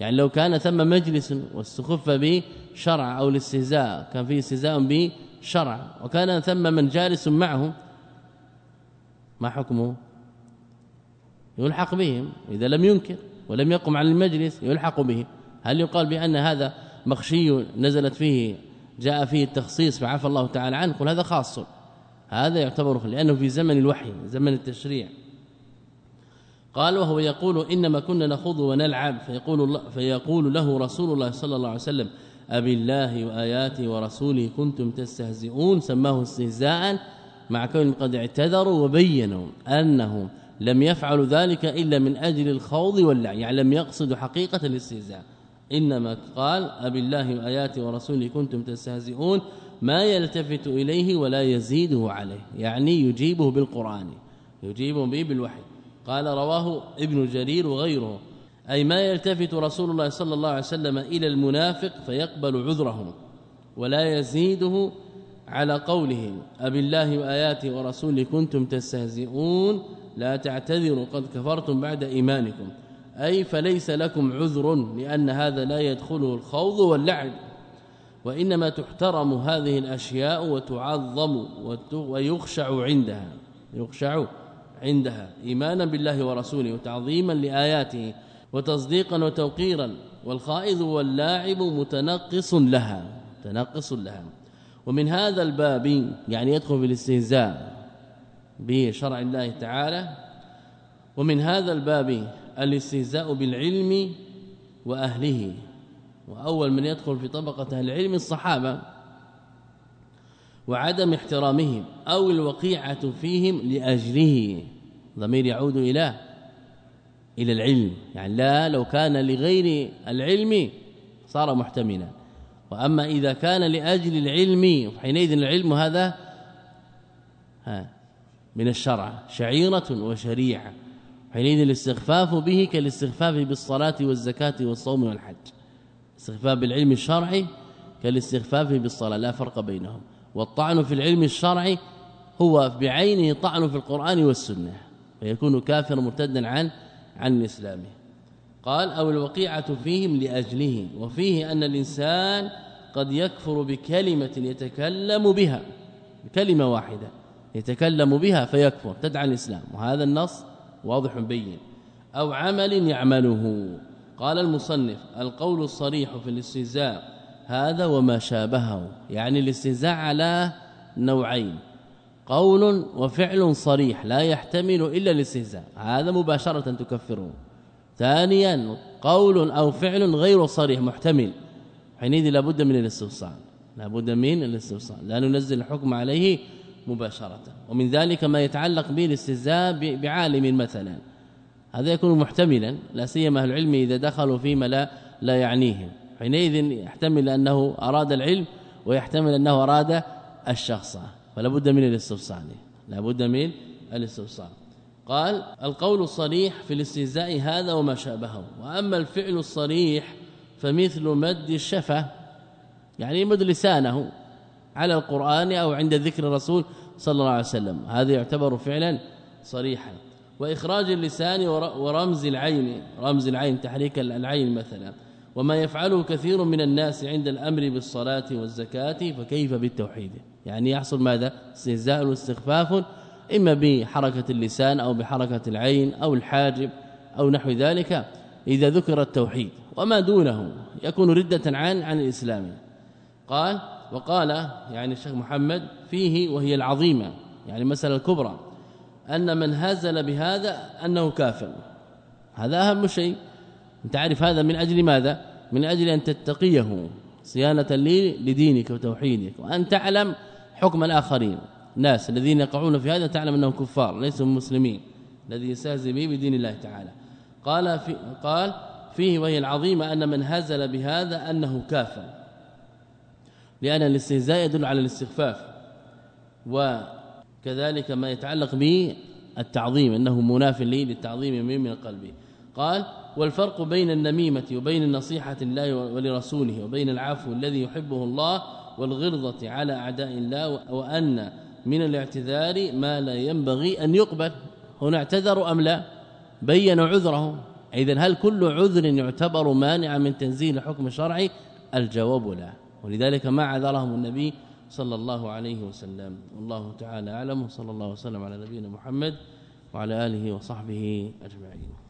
S1: يعني لو كان ثم مجلس واستخف به شرع أو الاستهزاء كان فيه استهزاء به شرع وكان ثم من جالس معه ما حكمه؟ يلحق بهم إذا لم ينكر ولم يقم على المجلس يلحق به هل يقال بأن هذا مخشي نزلت فيه جاء فيه التخصيص فعفى الله تعالى عنه؟ قل هذا خاص. هذا يعتبر لأنه في زمن الوحي زمن التشريع. قال وهو يقول إنما كنا نخوض ونلعب فيقول الله فيقول له رسول الله صلى الله عليه وسلم ابي الله وآياته ورسوله كنتم تستهزئون؟ سماه استهزاء. مع كون قد اعتذروا وبينوا أنهم لم يفعلوا ذلك إلا من أجل الخوض واللعب يعني لم يقصدوا حقيقة الاستهزاء. إنما قال أبي الله وآياته ورسوله كنتم تستهزئون ما يلتفت إليه ولا يزيده عليه يعني يجيبه بالقرآن يجيبه به بالوحي. قال رواه ابن جرير وغيره أي ما يلتفت رسول الله صلى الله عليه وسلم إلى المنافق فيقبل عذره ولا يزيده على قوله أب الله وآياته ورسوله كنتم تستهزئون لا تعتذروا قد كفرتم بعد إيمانكم. أي فليس لكم عذر لأن هذا لا يدخله الخوض واللعب وإنما تحترم هذه الأشياء وتعظم ويخشع عندها يخشع عندها ايمانا بالله ورسوله وتعظيما لاياته وتصديقا وتوقيرا والخائض واللاعب متنقص لها تنقص لها. ومن هذا الباب يعني يدخل في الاستهزاء بشرع الله تعالى ومن هذا الباب الاستهزاء بالعلم وأهله. وأول من يدخل في طبقة العلم الصحابة وعدم احترامهم أو الوقيعة فيهم لأجله. ضمير يعود إلى إلى العلم. يعني لا لو كان لغير العلم صار محتملا. وأما إذا كان لأجل العلم حينئذ العلم هذا ها من الشرع شعيرة وشريعة. حينئذ الاستخفاف به كالاستخفاف بالصلاة والزكاة والصوم والحج. استخفاف بالعلم الشرعي كالاستخفاف بالصلاة لا فرق بينهم. والطعن في العلم الشرعي هو بعينه طعن في القرآن والسنة فيكون كافر مرتدا عن عن الإسلام. قال أو الوقيعة فيهم لأجله وفيه أن الإنسان قد يكفر بكلمة يتكلم بها بكلمة واحدة يتكلم بها فيكفر تدعى الإسلام وهذا النص واضح بين. أو عمل يعمله. قال المصنف القول الصريح في الاستهزاء هذا وما شابهه يعني الاستهزاء على نوعين قول وفعل صريح لا يحتمل إلا الاستهزاء هذا مباشرة تكفره. ثانيا قول أو فعل غير صريح محتمل. حينئذ لابد من الاستفصال لابد من الاستفصال لا ننزل الحكم عليه مباشرة. ومن ذلك ما يتعلق به الاستهزاء بعالم مثلا. هذا يكون محتملا لا سيما العلم إذا دخلوا فيما لا لا يعنيهم. حينئذ يحتمل أنه أراد العلم ويحتمل أنه أراد الشخص. فلا بد من الاستفصال لا بد من الاستفصال قال القول الصريح في الاستهزاء هذا وما شابهه. وأما الفعل الصريح فمثل مد الشفة يعني يمد لسانه على القرآن أو عند ذكر الرسول صلى الله عليه وسلم. هذا يعتبر فعلا صريحا. وإخراج اللسان ورمز العين رمز العين تحريك العين مثلا. وما يفعله كثير من الناس عند الأمر بالصلاة والزكاة فكيف بالتوحيد؟ يعني يحصل ماذا؟ استهزاء واستخفاف إما بحركة اللسان أو بحركة العين أو الحاجب أو نحو ذلك إذا ذكر التوحيد وما دونه يكون ردة عن عن الإسلام. قال وقال يعني الشيخ محمد فيه وهي العظيمة يعني المسألة الكبرى أن من هزل بهذا أنه كافر. هذا أهم شيء. أنت عارف هذا من أجل ماذا؟ من أجل أن تتقيه صيانة لدينك وتوحيدك وأن تعلم حكم الآخرين. ناس الذين يقعون في هذا تعلم أنهم كفار ليسوا مسلمين. الذي يستهزئ به بدين الله تعالى. قال في قال فيه وهي العظيمة أن من هزل بهذا أنه كافر. لأن الاستهزاء يدل على الاستخفاف. وكذلك ما يتعلق به التعظيم أنه مناف للتعظيم من القلب. قال والفرق بين النميمة وبين النصيحة الله ولرسوله وبين العفو الذي يحبه الله والغرضة على أعداء الله وأن من الاعتذار ما لا ينبغي أن يقبل. هنا اعتذروا أم لا؟ بينوا عذره اذا هل كل عذر يعتبر مانعا من تنزيل حكم الشرعي الجواب لا. ولذلك ما عذرهم النبي صلى الله عليه وسلم. والله تعالى أعلم. وصلى الله وسلم على نبينا محمد وعلى آله وصحبه أجمعين.